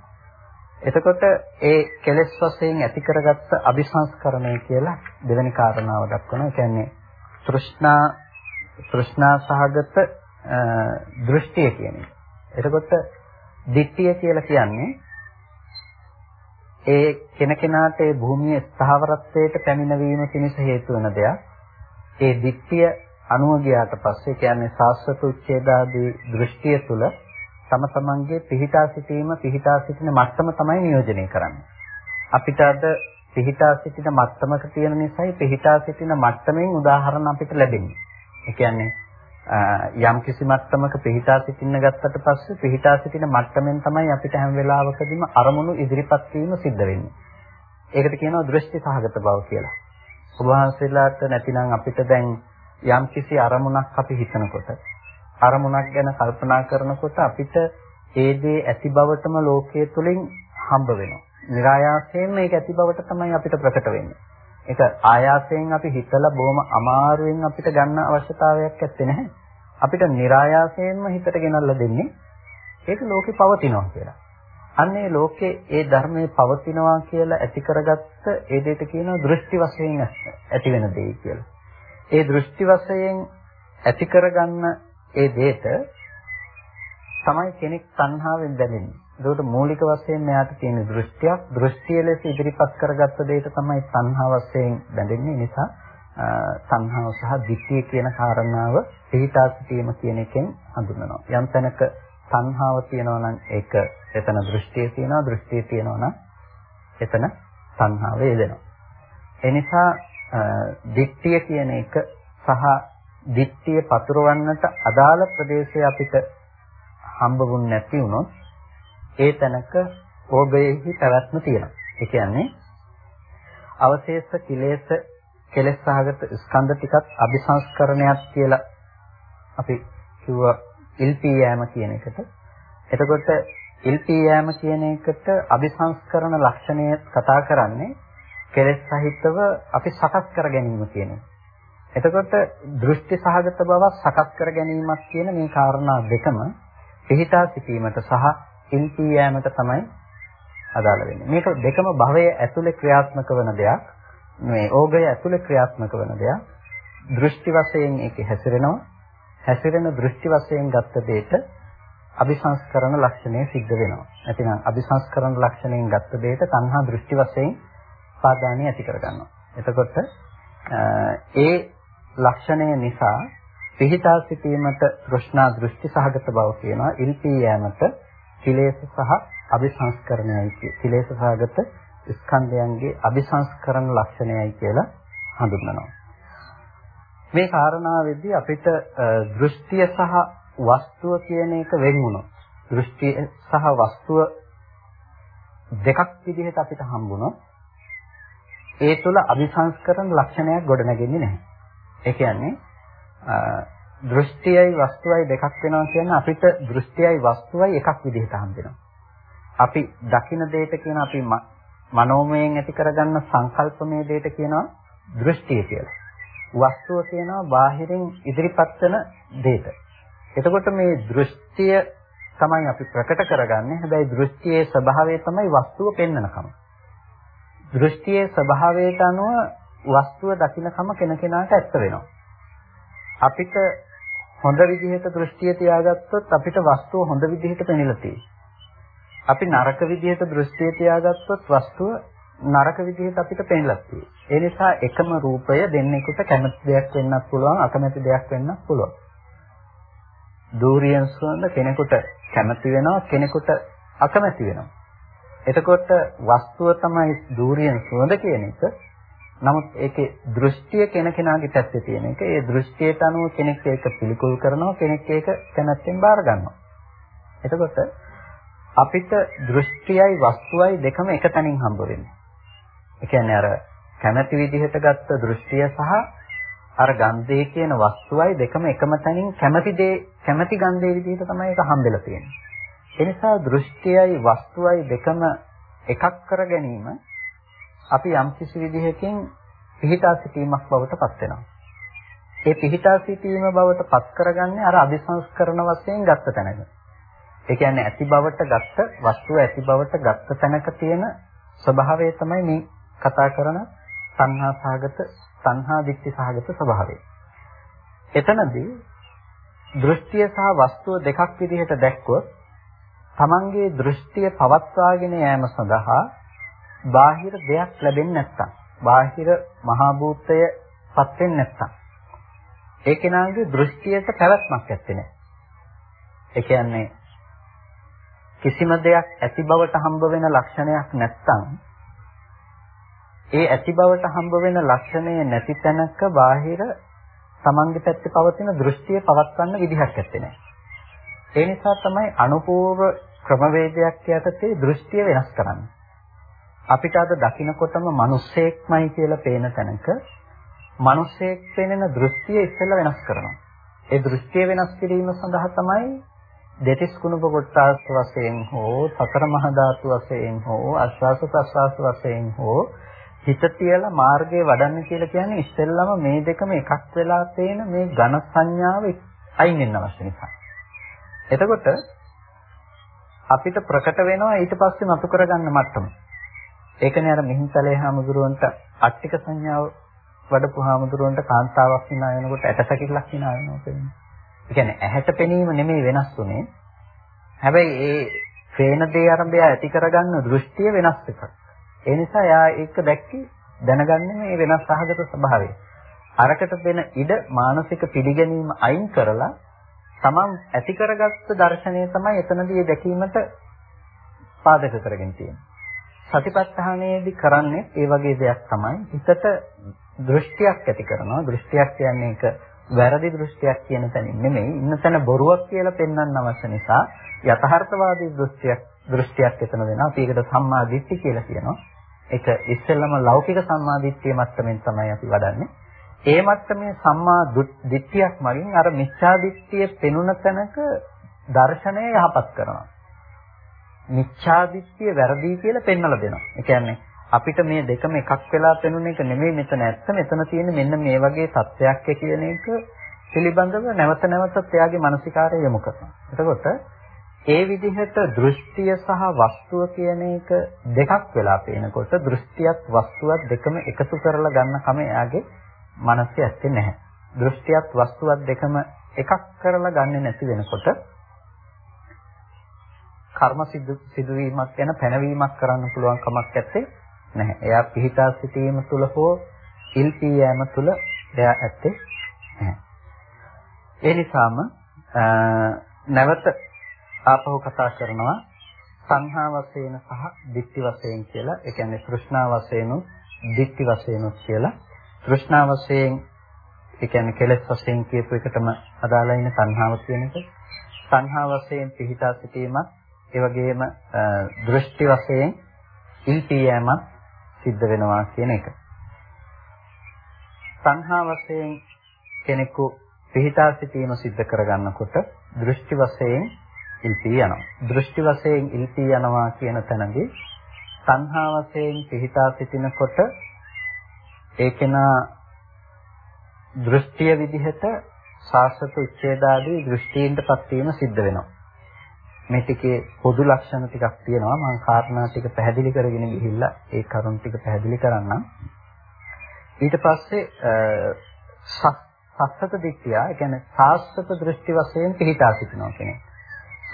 එතකොට ඒ කෙලෙස් වශයෙන් ඇති කරගත්ත අபிසංස්කරණය කියලා දෙවෙනි කාරණාව දක්වනවා. ඒ කියන්නේ තෘෂ්ණා තෘෂ්ණා සහගත දෘෂ්ටිය කියන එක. එතකොට දිට්ඨිය කියලා කියන්නේ ඒ කෙනකෙනාට ඒ භූමියේ ස්ථාවරත්වයට පැමිණවීම පිණිස හේතු වෙන දෙයක්. ඒ දිට්ඨිය අනුව ගියාට පස්සේ කියන්නේ සාස්වත උච්ඡේදාදී දෘෂ්ටිය තුල තම තමන්ගේ පිහිටා සිටීම පිහිටා සිටින මට්ටම තමයි නියෝජනය කරන්නේ. අපිට අද පිහිටා සිටින මට්ටමක තියෙන නිසායි පිහිටා සිටින මට්ටමින් උදාහරණ අපිට ලැබෙන්නේ. ඒ කියන්නේ යම් කිසි මට්ටමක පිහිටා සිටින්න ගත්තට පස්සේ පිහිටා සිටින මට්ටමෙන් තමයි අපිට හැම වෙලාවකදීම අරමුණු ඉදිරිපත් වීම සිද්ධ වෙන්නේ. ඒකට කියනවා දෘෂ්ටි සහගත බව කියලා. ඔබ වහන්සේලාට නැතිනම් අපිට දැන් යම් කිසි අරමුණක් අපි හිතනකොට අරමුණක් ගැන කල්පනා කරනකොට අපිට ඒ දේ ඇති බවටම ලෝකයේ තුලින් හම්බ වෙනවා. નિરાයාසයෙන් මේක ඇති බවට තමයි අපිට ප්‍රකට වෙන්නේ. ඒක ආයාසයෙන් අපි හිතලා බොහොම අමාරුවෙන් අපිට ගන්න අවශ්‍යතාවයක් ඇත්තේ නැහැ. අපිට નિરાයාසයෙන්ම හිතට ගෙනල්ලා දෙන්නේ ඒක ලෝකේ පවතිනවා කියලා. අන්නේ ලෝකේ ඒ ධර්මයේ පවතිනවා කියලා ඇති කරගත්ත ඒ දෙයට කියනවා දෘෂ්ටි වශයෙන් ඇති වෙන දෙය කියලා. ඒ දෘෂ්ටි වශයෙන් ඇති කරගන්න ඒ දෙයට තමයි කෙනෙක් සංහාවෙන් බැඳෙන්නේ. ඒකට මූලික වශයෙන් මෙයාට තියෙන දෘෂ්ටියක් දෘෂ්ටිය ලෙස ඉදිරිපත් කරගත්ත දෙයට තමයි සංහා වශයෙන් බැඳෙන්නේ නිසා සංහාව සහ දිට්ඨිය කියන කාරණාව පිළිටා සිටීම කියන එකෙන් හඳුන්වනවා. යම් තැනක සංහාව තියෙනවා නම් ඒක එතන දෘෂ්ටිය තියෙනවා දෘෂ්ටිය තියෙනවා නම් එතන සංහාව වේදෙනවා. ඒ නිසා දිට්ඨිය කියන එක සහ දිට්ඨිය පතුරවන්නට අදාළ ප්‍රදේශය අපිට හම්බුුන් නැති වුණොත් ඒ තැනක ඕගයෙහි පැවැත්ම තියෙනවා. ඒ කියන්නේ අවශේෂ කිලේශ කෙලෙස් සහගත ස්කන්ධ ටිකත් අபிසංස්කරණයක් කියලා අපි කිව්වා ඉල්පී යෑම කියන එකට. එතකොට ඉල්පී යෑම කියන එකට අபிසංස්කරණ ලක්ෂණය කතා කරන්නේ කෙලෙස් සහිතව අපි සකස් කර ගැනීම කියන එක. එතකොට දෘෂ්ටි සහගත බව සකස් කර ගැනීමක් කියන මේ කාරණා දෙකම පිහිටා සිටීමට සහ ඉල්පී යෑමට තමයි අදාළ වෙන්නේ. මේක දෙකම භවයේ ඇතුලේ ක්‍රියාත්මක වන දෙයක්. මේ ඕගය ඇතුලේ ක්‍රියාත්මක වන දෙයක්. දෘෂ්ටි වශයෙන් ඒකේ හැසිරෙනවා. හැසිරෙන දෘෂ්ටි වශයෙන් ගත්ත දෙයට අபிසංස්කරණ ලක්ෂණය සිද්ධ වෙනවා. නැතිනම් අபிසංස්කරණ ලක්ෂණයෙන් ගත්ත දෙයට තණ්හා දෘෂ්ටි වශයෙන් පාදානිය ඇති කරගන්නවා. එතකොට ඒ ලක්ෂණය නිසා පිහිටා සිටීමට තෘෂ්ණා දෘෂ්ටි සහගත බව කියනවා. ඉල්පී යෑමට කෙලෙස් සහ අபிසංස්කරණයයි කිය. කෙලෙස් සහගත ස්කන්ධයන්ගේ අபிසංස්කරණ ලක්ෂණයයි කියලා හඳුන්වනවා. මේ කාරණාවෙදී අපිට දෘෂ්ටිය සහ වස්තුව කියන එක වෙන් වුණා. දෘෂ්ටිය සහ වස්තුව දෙකක් විදිහට අපිට හම්බුණා. ඒ තුළ අபிසංස්කරණ ලක්ෂණයක් ගොඩනගෙන්නේ නැහැ. ඒ කියන්නේ දෘෂ්ටියයි වස්තුවයි දෙකක් වෙනවා කියන්නේ අපිට දෘෂ්ටියයි වස්තුවයි එකක් විදිහට හම්බෙනවා. අපි දකින දෙයට කියන අපි මනෝමයෙන් ඇති කරගන්න සංකල්පමය දෙයට කියනවා දෘෂ්ටිය කියලා. වස්තුව කියනවා බාහිරින් ඉදිරිපත් වෙන දෙයට. එතකොට මේ දෘෂ්ටිය තමයි අපි ප්‍රකට කරගන්නේ. හැබැයි දෘෂ්ටියේ ස්වභාවය තමයි වස්තුව පෙන්වනකම. දෘෂ්ටියේ ස්වභාවයට අනුව වස්තුව දකින්නකම කෙනකෙනාට ඇත්ත වෙනවා. අපිට හොඳ විදිහට දෘෂ්ටිය තියාගත්තොත් අපිට වස්තුව හොඳ විදිහට පෙනෙලා තියෙනවා. අපි නරක විදිහට දෘෂ්ටිය තියාගත්තොත් වස්තුව නරක විදිහට අපිට පෙනෙලා තියෙනවා. ඒ නිසා එකම රූපය දෙන්නෙකුට කැමති දෙයක් වෙන්නත් පුළුවන් අකමැති දෙයක් වෙන්නත් පුළුවන්. දූරියන් සුවඳ කෙනෙකුට කැමති වෙනවා කෙනෙකුට අකමැති වෙනවා. එතකොට වස්තුව තමයි දූරියන් සුවඳ කියන එක නමුත් ඒකේ දෘෂ්ටිය කෙනකෙනාගේ පැත්තේ තියෙන එක. ඒ දෘෂ්ටියට අනුව කෙනෙක් ඒක පිළිකුල් කරනවා, කෙනෙක් ඒක කැමැත්තෙන් බාර ගන්නවා. එතකොට අපිට දෘෂ්ටියයි වස්තුවයි දෙකම එක තැනින් හම්බ වෙන්නේ. ඒ කියන්නේ අර කැමැති විදිහට ගත්ත දෘෂ්ටිය සහ අර ගන්ධය කියන වස්තුවයි දෙකම එකම තැනින් කැමැති දේ කැමැති ගන්ධයේ විදිහට තමයි ඒක හම්බෙලා තියෙන්නේ. ඒ නිසා දෘෂ්ටියයි වස්තුවයි දෙකම එකක් කර ගැනීම අපි යම් කිසි විදිහකින් පිහිටා සිටීමක් බවට පත් වෙනවා. ඒ පිහිටා සිටීම බවට පත් කරගන්නේ අර අபிසංස්කරණ වශයෙන් ගත්ත තැනක. ඒ කියන්නේ ඇති බවට ගත්ත වස්තුව ඇති බවට ගත්ත තැනක තියෙන ස්වභාවය තමයි මේ කතා කරන සංහා සහගත සංහා දික්ටි සහගත ස්වභාවය. එතනදී දෘෂ්ටිය සහ වස්තුව දෙකක් විදිහට දැක්කොත් තමන්ගේ දෘෂ්ටිය පවත්වාගෙන යාම සඳහා බාහිර දෙයක් ලැබෙන්නේ නැත්තම් බාහිර මහා භූතය පත් වෙන්නේ නැත්තම් ඒ කෙනාගේ දෘෂ්ටියට පැවැත්මක් නැත්තේ නෑ. ඒ කියන්නේ කිසිම දෙයක් ඇති බවට හම්බ වෙන ලක්ෂණයක් නැත්තම් ඒ ඇති බවට හම්බ වෙන ලක්ෂණය නැති තැනක බාහිර තමන්ගේ පැත්තේ පවතින දෘෂ්ටිය පවත්වන්න විදිහක් නැත්තේ නෑ. ඒ නිසා තමයි අනුපූර්ව ක්‍රමවේදයක් යටතේ දෘෂ්ටිය වෙනස් කරන්නේ. අපිට අද දකින්නකොටම මිනිස්සෙක්මයි කියලා පේන තැනක මිනිස්සෙක් පෙනෙන දෘෂ්ටිය ඉස්සෙල්ලා වෙනස් කරනවා. ඒ දෘෂ්ටිය වෙනස් කිරීම සඳහා තමයි දෙතිස් කුණප කොටස් වශයෙන් හෝ සතර මහා ධාතු වශයෙන් හෝ ආස්වාස ප්‍රස්වාස වශයෙන් හෝ හිත තියලා මාර්ගයේ වඩන්න කියලා කියන්නේ ඉස්සෙල්ලාම මේ දෙකම එකක් වෙලා තේන මේ ඝන සංඥාව අයින් වෙන්න අවශ්‍ය නිසා. එතකොට අපිට ප්‍රකට වෙනවා ඊට පස්සේ මතු කරගන්න මට්ටම. ඒකනේ අර මිහින්තලේ හාමුදුරුවන්ට අට්ටික සංඥාව වඩපු හාමුදුරුවන්ට කාන්තාවක් hina වෙනකොට ඇටසැකිල්ලක් hina වෙනවා කියන්නේ. ඒ කියන්නේ ඇහැට පෙනීම නෙමෙයි වෙනස් උනේ. හැබැයි ඒ ෆේන දේ ආරම්භය ඇති කරගන්න දෘෂ්ටිය වෙනස් එකක්. ඒ නිසා යා ඒක දැක්කේ දැනගන්නේ මේ වෙනස් සහගත ස්වභාවය. අරකට දෙන ඉඩ මානසික පිළිගැනීම අයින් කරලා තමන් ඇති කරගත්ත දර්ශනය තමයි එතනදී දැකීමට පාදක කරගෙන තියෙන්නේ. සතිපට්ඨානයේදී කරන්නේ ඒ වගේ දෙයක් තමයි හිතට දෘෂ්ටියක් ඇති කරනවා. දෘෂ්ටියක් කියන්නේ ඒක වැරදි දෘෂ්ටියක් කියන තැනින් නෙමෙයි. ඉන්න තැන බොරුවක් කියලා පෙන්වන්න අවශ්‍ය නිසා යථාර්ථවාදී දෘෂ්ටියක් දෘෂ්ටියක් එතන වෙනවා අපි ඒකට සම්මා දිට්ඨි කියලා කියනවා. ඒක ඉස්සෙල්ලම ලෞකික සම්මා දිට්ඨිය මට්ටමින් තමයි අපි වඩන්නේ. ඒ මට්ටමේ සම්මා දිට්ඨියක් මගින් අර මිච්ඡා දිට්ඨිය පෙනුන තැනක දර්ශනය යහපත් කරනවා. මිච්ඡාදිත්‍ය වැරදි කියලා පෙන්වලා දෙනවා. ඒ කියන්නේ අපිට මේ දෙකම එකක් වෙලා පෙනුන එක නෙමෙයි මෙතන ඇත්ත. මෙතන තියෙන්නේ මෙන්න මේ වගේ තත්ත්වයක් කියන එක පිළිබඳව නැවත නැවතත් එයාගේ මානසිකාරය යොමු කරනවා. එතකොට ඒ විදිහට දෘෂ්ටිය සහ වස්තුව කියන එක දෙකක් වෙලා පේනකොට දෘෂ්ටියත් වස්තුවත් දෙකම එකතු කරලා ගන්න කම එයාගේ මනසේ ඇත්තේ නැහැ. දෘෂ්ටියත් වස්තුවත් දෙකම එකක් කරලා ගන්නෙ නැති වෙනකොට කර්ම සිදුවීමක් ගැන පැනවීමක් කරන්න පුළුවන් කමක් නැත්තේ නැහැ. එයා පිහිටා සිටීම තුල හෝ ඉල්පී යෑම තුල එයා ඇත්තේ නැහැ. ඒ නිසාම නැවත ආපහු කතා කරනවා සංහා වශයෙන් සහ ditthi වශයෙන් කියලා ඒ කියන්නේ තෘෂ්ණා වශයෙන් ditthi වශයෙන් කියලා තෘෂ්ණා වශයෙන් ඒ කියන්නේ කෙලෙස් වශයෙන් කියපු එකටම අදාළයි ඉන්නේ සංහාව කියන එක සංහා වශයෙන් පිහිටා සිටීමත් ඒ වගේම දෘෂ්ටි වශයෙන් ඉල්පියෑමත් සිද්ධ වෙනවා කියන එක සංහා වශයෙන් කෙනෙකු පිහිටා සිටීම සිද්ධ කරගන්නකොට දෘෂ්ටි වශයෙන් ඉල්පී යනවා. දෘෂ්ටි වශයෙන් ඉල්පී යනවා කියන තැනදී සංහා වශයෙන් පිහිටා සිටිනකොට ඒකේනා දෘෂ්ටිය විදිහට සාස්වත උච්ඡේදාදී දෘෂ්ටීන්ටපත් වීම සිද්ධ වෙනවා. මේ ටිකේ පොදු ලක්ෂණ ටිකක් තියෙනවා මම කාරණා ටික පැහැදිලි කරගෙන ගිහිල්ලා ඒ කරුණු ටික පැහැදිලි කරන්නම්. ඊට පස්සේ සස්සත දිට්ඨිය, ඒ කියන්නේ සාස්වත දෘෂ්ටි වශයෙන් පිහිටා සිටිනවා කියන්නේ.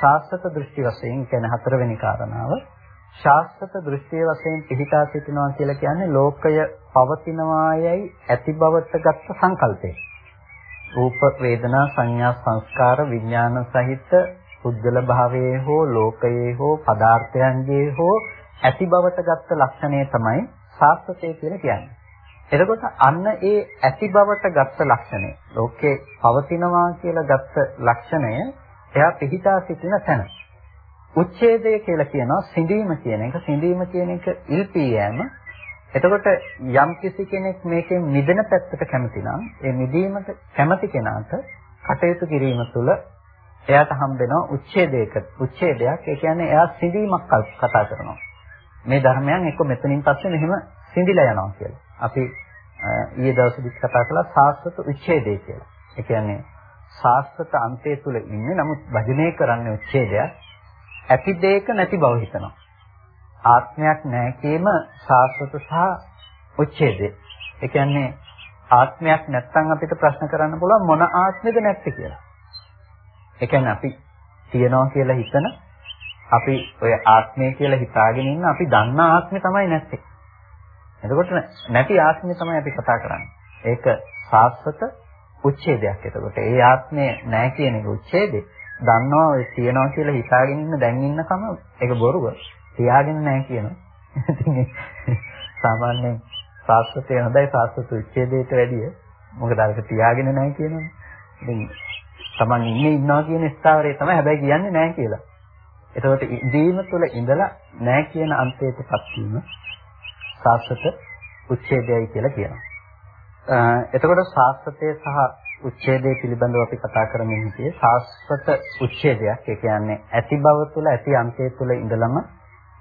ශාස්ත්‍රත දෘෂ්ටි වශයෙන් කියන්නේ හතරවෙනි කාරණාව ශාස්ත්‍රත දෘෂ්ටිය වශයෙන් පිහිටා සිටිනවා කියලා කියන්නේ ලෝකය පවතිනවායයි ඇති බවට ගත්ත සංකල්පය. රූප වේදනා සංඥා සංස්කාර විඥාන සහිත පුද්ගල භාවයේ හෝ ලෝකයේ හෝ පදාර්ථයන්ගේ හෝ ඇති බවට ගත්ත ලක්ෂණය තමයි ශාස්ත්‍රය කියලා කියන්නේ. එතකොට අන්න ඒ ඇති බවට ගත්ත ලක්ෂණය ලෝකේ පවතිනවා කියලා ගත්ත ලක්ෂණය එයා පිහිටා සිටින තැන. උච්ඡේදය කියලා කියනවා සිඳීම කියන එක. සිඳීම කියන එක ඉල්පී යෑම. එතකොට යම් කිසි කෙනෙක් මේකෙන් මිදෙන පැත්තට කැමති නම් ඒ මිදීමට කැමති කෙනාට කටයුතු කිරීම තුළ එයාට හම්බෙනවා උච්ඡේදයක උච්ඡේදයක්. ඒ කියන්නේ එයා සිඳීමක් කතා කරනවා. මේ ධර්මයන් එක්ක මෙතනින් පස්සේ මෙහෙම සිඳිලා යනවා කියලා. අපි ඊයේ දවසේදීත් කතා කළා සාස්වත උච්ඡේදය කියලා. ඒ කියන්නේ ශාස්ත්‍රත අන්තය තුල ඉන්නේ. නමුත් භජනය කරන්නේ උච්ඡේදයක්. ඇති දෙයක නැති බව හිතනවා. ආත්මයක් නැහැ කීම ශාස්ත්‍රත සහ උච්ඡේදය. ඒ කියන්නේ ආත්මයක් නැත්නම් අපිට ප්‍රශ්න කරන්න පුළුවන් මොන ආත්මෙද නැත්තේ කියලා. ඒ කියන්නේ අපි තියනවා කියලා හිතන අපි ඔය ආත්මය කියලා හිතාගෙන ඉන්න අපි දන්න ආත්මය තමයි නැත්තේ. එතකොට නැති ආත්මය තමයි අපි කතා කරන්නේ. ඒක සාස්වත උච්ඡේදයක් එතකොට. ඒ ආත්මය නැහැ කියන එක උච්ඡේදේ. දන්නවා ඔය තියනවා කියලා හිතාගෙන ඉන්න දැන් ඉන්නකම ඒක බොරුව. තියාගෙන නැහැ කියනවා. ඉතින් සාමාන්‍යයෙන් සාස්ත්‍රය හොඳයි සාස්ත්‍ර උච්ඡේදයට වැඩිය. මොකද අරක තියාගෙන නැහැ කියනවනේ. ඉතින් Taman ඉන්නේ ඉන්නවා කියන ස්ථාවරය තමයි හැබැයි කියන්නේ නැහැ කියලා. එතකොට ඉදීම තුළ ඉඳලා නැහැ කියන අන්තයටපත් වීම සාස්ත්‍ර උච්ඡේදයයි කියලා කියනවා. එතකොට ශාස්ත්‍රය සහ උච්ඡේදය පිළිබඳව අපි කතා කරමින් හිටියේ ශාස්ත්‍රත උච්ඡේදයක්. ඒ කියන්නේ ඇති බව තුළ ඇති අන්තය තුළ ඉඳලම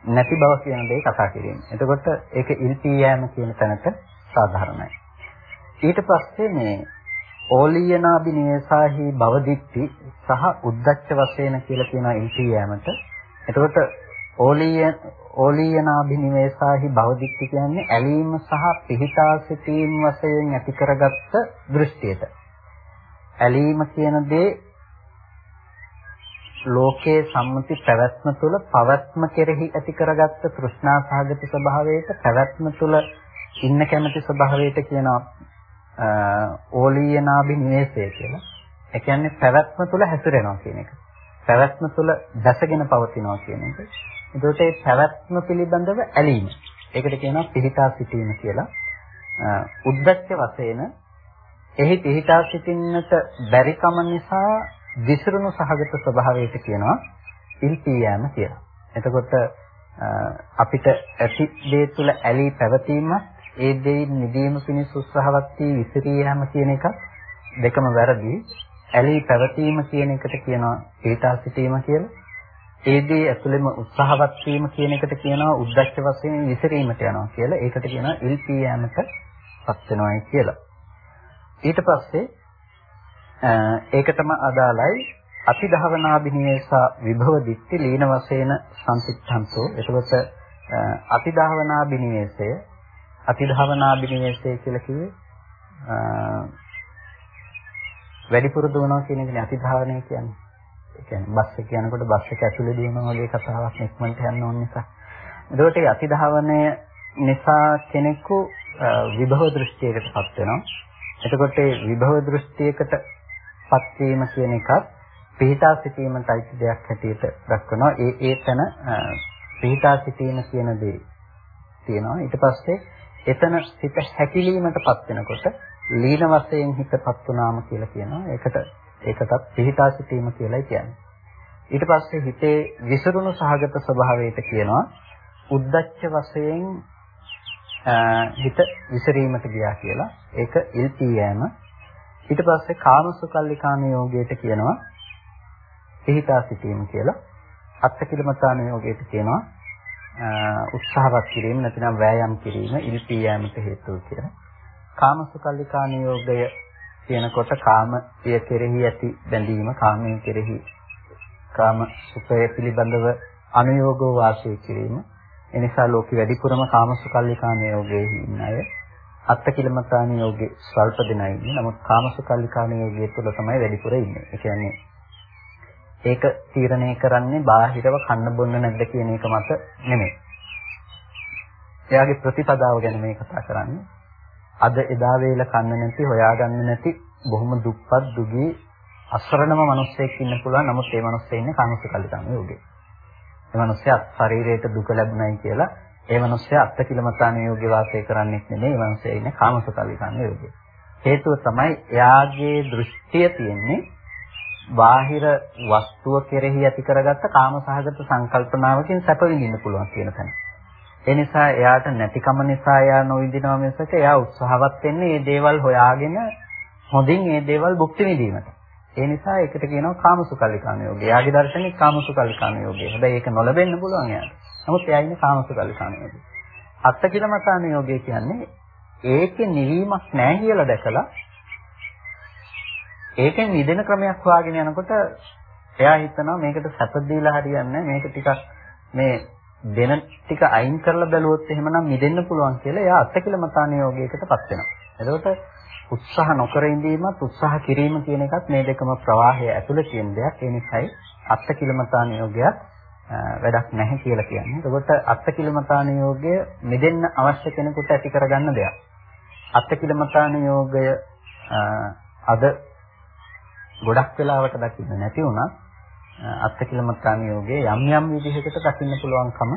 නැති බව කියන දේ කතා කිරීම. එතකොට ඒක ඉල්පී යෑම කියන තැනට සාධාරණයි. ඊට පස්සේ මේ ඕලියනාබිනේසාහි භවදිත්‍ති සහ උද්දච්ච වශයෙන් කියලා කියන ඉල්පී යෑමට. එතකොට ඕලිය ඕලීයනාභිනිවේසාහි භවදික්ති කියන්නේ ඇලීම සහ පිහිටා සිටීම වශයෙන් ඇති කරගත්ත දෘෂ්ටියට. ඇලීම කියන දේ ලෝකයේ සම්මුති පැවැත්ම තුළ පවත්ම කෙරෙහි ඇති කරගත්ත තෘෂ්ණා සහගත ස්වභාවයට පැවැත්ම තුළ ඉන්න කැමැති ස්වභාවයට කියනවා ඕලීයනාභිනිවේසය කියලා. ඒ කියන්නේ පැවැත්ම තුළ හැසිරෙනවා කියන එක. පැවැත්ම තුළ දැසගෙන පවතිනවා කියන එක. එතකොට ඒ පැවැත්ම පිළිබඳව ඇලීම. ඒකට කියනවා පිහිටා සිටීම කියලා. උද්දච්ච වශයෙන් එහි පිහිටා සිටින්නට බැරි කම නිසා විසිරුණු සහගත ස්වභාවයට කියනවා ඉල්පී යෑම කියලා. එතකොට අපිට ඇති දේ තුල ඇලී පැවතීම ඒ දෙයින් නිදීම පිණිස උත්සාහවත් වී විසිරී යෑම කියන එක දෙකම වැරදි. ඇලී පැවතීම කියන එකට කියනවා පිහිටා සිටීම කියලා. ඒ දේ ඇතුළෙම උත්සාහවත් වීම කියන එකට කියනවා උද්දච්ච වශයෙන් විසිරීමට යනවා කියලා. ඒකට කියනවා ඉල්පී යෑමටපත් වෙනවායි කියලා. ඊට පස්සේ ඒකටම අදාළයි අතිධාවනාභිනිවේසා විභව දිට්ඨි ලීන වශයෙන් සම්පිච්ඡන්තෝ. එතකොට අතිධාවනාභිනිවේසය අතිධාවනාභිනිවේසය කියලා කිව්වේ වැඩිපුර දුවනවා කියන එකනේ අතිධාවනය කියන්නේ. ඒ කියන්නේ බස් එක යනකොට බස් එක ඇතුලේ දුවනවා වගේ කතාවක් ඉක්මනට යන්න ඕන නිසා. එතකොට ඒ අතිධාවනය නිසා කෙනෙකු විභව දෘෂ්ටියකටපත් වෙනවා. එතකොට ඒ විභව දෘෂ්ටියකටපත් වීම කියන එකත් පිහිටා සිටීමට අයිති දෙයක් හැටියට දක්වනවා. ඒ ඒ තැන පිහිටා සිටීම කියන දේ තියෙනවා. ඊට පස්සේ එතන සිත හැකිලීමටපත් වෙනකොට ලීන වශයෙන් හිතපත් වුනාම කියලා කියනවා. ඒකට ඒකටත් පිහිටා සිටීම කියලායි කියන්නේ. ඊට පස්සේ හිතේ විසිරුණු සහගත ස්වභාවයට කියනවා උද්දච්ච වශයෙන් හිත විසිරීමට ගියා කියලා. ඒක ඉල්පී යෑම. ඊට පස්සේ කාමසුකල්ලිකාන යෝගයට කියනවා පිහිටා සිටීම කියලා. අත්තකිලමතාන යෝගයට කියනවා උත්සාහවත් කිරීම නැතිනම් වෑයම් කිරීම ඉල්පී යෑමට හේතුව කියලා. කාමසුකල්ලිකාන යෝගය කියනකොට කාමය කෙරෙහි ඇති බැඳීම කාමයේ කෙරෙහි කාම සුඛය පිළිබඳව අනුയോഗව වාසය කිරීම එනිසා ලෝකෙ වැඩිපුරම කාමසුකල්ලිකාන යෝගයේ ඉන්න අය අත්තකිලමතාන යෝගේ ස්වල්ප දෙනයි ඉන්නේ. නමුත් කාමසුකල්ලිකාන යෝගයේ තුල තමයි වැඩිපුර ඉන්නේ. ඒ කියන්නේ ඒක තීරණය කරන්නේ බාහිරව කන්න බොන්න නැද්ද කියන එක මත නෙමෙයි. එයාගේ ප්‍රතිපදාව ගැන මේ කතා කරන්නේ. අද එදා වේල කන්න නැති, හොයාගන්න නැති, බොහොම දුප්පත් දුගී අසරණම මිනිස්සෙක් ඉන්න පුළුවන්. නමුත් ඒ මිනිස්සේ ඉන්නේ කාමසුකල්ලිකාන යෝගේ. ඒ මිනිස්සයා ශරීරයට දුක ලැබුණයි කියලා ඒ මිනිස්සයා අත්තිකිලමතාන යෝග්‍ය වාසය කරන්නෙත් නෙමෙයි. ඒ මිනිස්සයා ඉන්නේ කාමසුකල්ලිකාන යෝග්‍ය. හේතුව තමයි එයාගේ දෘෂ්ටිය තියෙන්නේ බාහිර වස්තුව කෙරෙහි ඇති කරගත්ත කාමසහගත සංකල්පනාවකින් සැප විඳින්න පුළුවන් කියන තැන. ඒ නිසා එයාට නැතිකම නිසා එයා නොවිඳිනවා මිසක එයා උත්සාහවත් වෙන්නේ මේ දේවල් හොයාගෙන හොඳින් මේ දේවල් භුක්ති විඳීමට. ඒ නිසා ඒකට කියනවා කාමසුකල්ලිකාන යෝගය. එයාගේ දර්ශනේ කාමසුකල්ලිකාන යෝගය. හැබැයි ඒක නොලැබෙන්න පුළුවන් එයාට. නමුත් එයා ඉන්නේ කාමසුකල්ලිකාන යෝගය. අත්තකිලමතාන යෝගය කියන්නේ ඒකේ නිවීමක් නැහැ කියලා දැකලා ඒකෙන් නිදෙන ක්‍රමයක් හොයාගෙන යනකොට එයා හිතනවා මේකට සැප දීලා හරියන්නේ මේක ටිකක් මේ දෙන ටික අයින් කරලා බැලුවොත් එහෙමනම් මිදෙන්න පුළුවන් කියලා එයා අත්තකිලමතාන යෝගයකටපත් වෙනවා. එතකොට උත්සාහ නොකර ඉඳීමත් උත්සාහ කිරීම කියන එකත් මේ දෙකම ප්‍රවාහය ඇතුළේ තියෙන දෙයක්. ඒ නිසායි අත්කිලමතාන යෝගයක් වැඩක් නැහැ කියලා කියන්නේ. එතකොට අත්කිලමතාන යෝගය මෙදෙන්න අවශ්‍ය කෙනෙකුට ඇති කරගන්න දෙයක්. අත්කිලමතාන යෝගය අද ගොඩක් වෙලාවට දකින්න නැති වුණත් අත්කිලමතාන යෝගයේ යම් යම් විදිහකට දකින්න පුළුවන්කම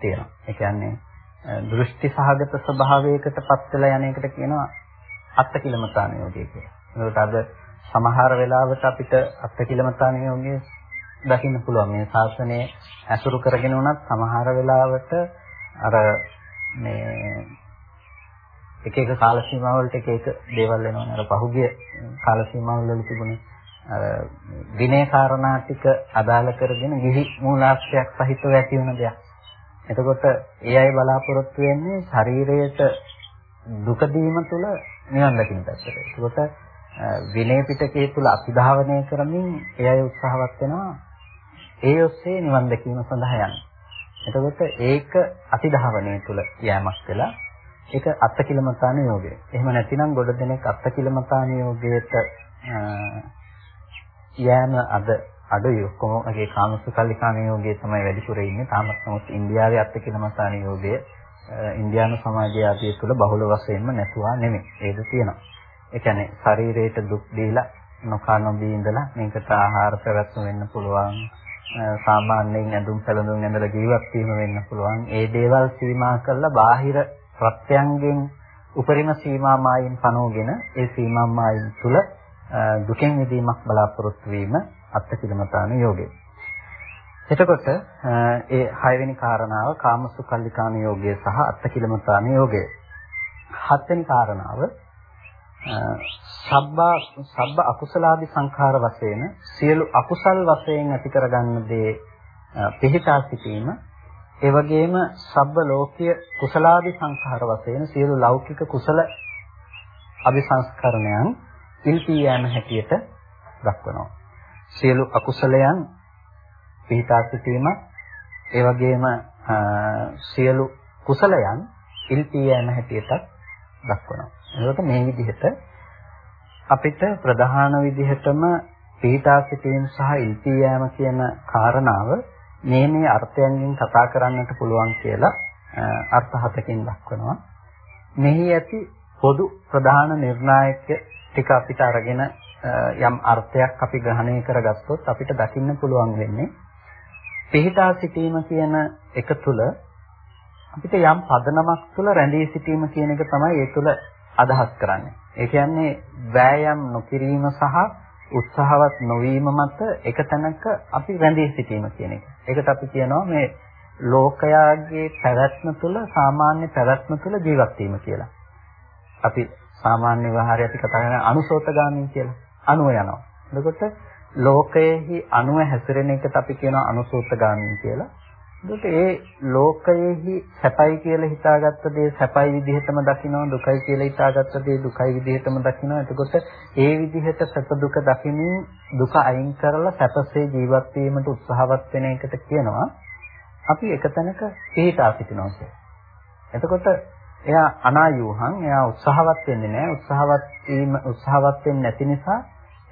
තියෙනවා. ඒ කියන්නේ දෘෂ්ටි සහගත ස්වභාවයකට පත් වෙලා යන එකට කියනවා අත්කිලමතාන යෝගය කියලා. ඒකට අද සමහර වෙලාවට අපිට අත්කිලමතාන යෝගය දකින්න පුළුවන් මේ ශාසනය ඇසුරු කරගෙන උනත් සමහර වෙලාවට අර මේ එක එක කාල සීමාවලට එක එක දේවල් වෙනවනේ අර පහුගිය කාල සීමාවල වල තිබුණේ අර විනය කාරණා ටික අදාළ කරගෙන ගිහි මූලාශ්‍රයක් සහිතව ඇති වෙන දෙයක්. එතකොට ඒ අය බලාපොරොත්තු වෙන්නේ ශරීරයට දුක දීම තුළ නිවන් දකින්න පැත්තට. ඒකට විනය පිටකයේ තුල අභිධාවනය කරමින් ඒ අය උත්සාහවත් වෙනවා ඒ ඔස්සේ නිවන් දැකීම සඳහා යන්න. එතකොට ඒක අතිධාවනය තුල යෑමක් වෙලා ඒක අත්කිලමතාන යෝගය. එහෙම නැතිනම් ගොඩ දෙනෙක් අත්කිලමතාන යෝගයට යෑම අද අඩුයි ඔක්කොම වගේ කාමසුකල්ලිකාන යෝගයේ තමයි වැඩිපුර ඉන්නේ. තාමත් නමුත් ඉන්දියාවේ අත්කිලමතාන යෝගය ඉන්දියානු සමාජය ආදී තුළ බහුල වශයෙන්ම නැතුවා නෙමෙයි. ඒක තියෙනවා. ඒ කියන්නේ ශරීරයට දුක් දීලා නොකා නොබී ඉඳලා මේකට ආහාර පැවැත්ම වෙන්න පුළුවන්. සාමාන්‍යයෙන් ඇඳුම් පැළඳුම් ඇඳලා ජීවත් වීම වෙන්න පුළුවන්. ඒ දේවල් සීමා කරලා බාහිර ප්‍රත්‍යංගෙන් උපරිම සීමා මායින් පනෝගෙන ඒ සීමා මායින් තුල දුකෙන් මිදීමක් බලාපොරොත්තු වීම අත්තිකිලමතාන යෝගය. එතකොට ඒ හයවෙනි කාරණාව කාමසුකල්ලිකාන යෝගය සහ අත්තකිලමතාන යෝගය. හත්වෙනි කාරණාව සබ්බා සබ්බ අකුසලාදි සංඛාර වශයෙන් සියලු අකුසල් වශයෙන් ඇති කරගන්න දේ පිහිටා සිටීම ඒ වගේම සබ්බ ලෝකීය කුසලාදි සංඛාර වශයෙන් සියලු ලෞකික කුසල අபிසංස්කරණයන් ඉල්පී යෑම හැටියට දක්වනවා. සියලු අකුසලයන් පිහිටා සිටීම ඒ වගේම සියලු කුසලයන් ඉල්පී යෑම හැටියට දක්වනවා. එතකොට මේ විදිහට අපිට ප්‍රධාන විදිහටම පිහිටා සිටීම සහ ඉල්පී යෑම කියන කාරණාව මේ මේ අර්ථයන්ගෙන් කතා කරන්නට පුළුවන් කියලා අර්ථ හතකින් දක්වනවා. මෙහි ඇති පොදු ප්‍රධාන නිර්ණායක ටික අපිට අරගෙන යම් අර්ථයක් අපි ග්‍රහණය කරගත්තොත් අපිට දකින්න පුළුවන් වෙන්නේ පිහිටා සිටීම කියන එක තුල අපිට යම් පදනමක් තුල රැඳී සිටීම කියන එක තමයි ඒ තුල අදහස් කරන්නේ. ඒ කියන්නේ වෑයම් නොකිරීම සහ උත්සාහවත් නොවීම මත එක තැනක අපි රැඳී සිටීම කියන එක. ඒකට අපි කියනවා මේ ලෝකයාගේ පැවැත්ම තුළ සාමාන්‍ය පැවැත්ම තුළ ජීවත් වීම කියලා. අපි සාමාන්‍ය ව්‍යවහාරය අපි කතා කරන අනුසෝතගාමී කියලා. අනුව යනවා. එතකොට ලෝකයේහි අනුව හැසිරෙන එකට අපි කියනවා අනුසෝතගාමී කියලා. එතකොට ඒ ලෝකයේහි සැපයි කියලා හිතාගත්ත දේ සැපයි විදිහටම දකිනවා දුකයි කියලා හිතාගත්ත දේ දුකයි විදිහටම දකිනවා. එතකොට ඒ විදිහට සැප දුක දකිමින් දුක අයින් කරලා සැපසේ ජීවත් වීමට උත්සාහවත් වෙන එකට කියනවා අපි එක තැනක පිළිටා සිටිනවා කියන්නේ. එතකොට එයා අනායෝහං එයා උත්සාහවත් වෙන්නේ නැහැ. උත්සාහවත් වීම උත්සාහවත් වෙන්නේ නැති නිසා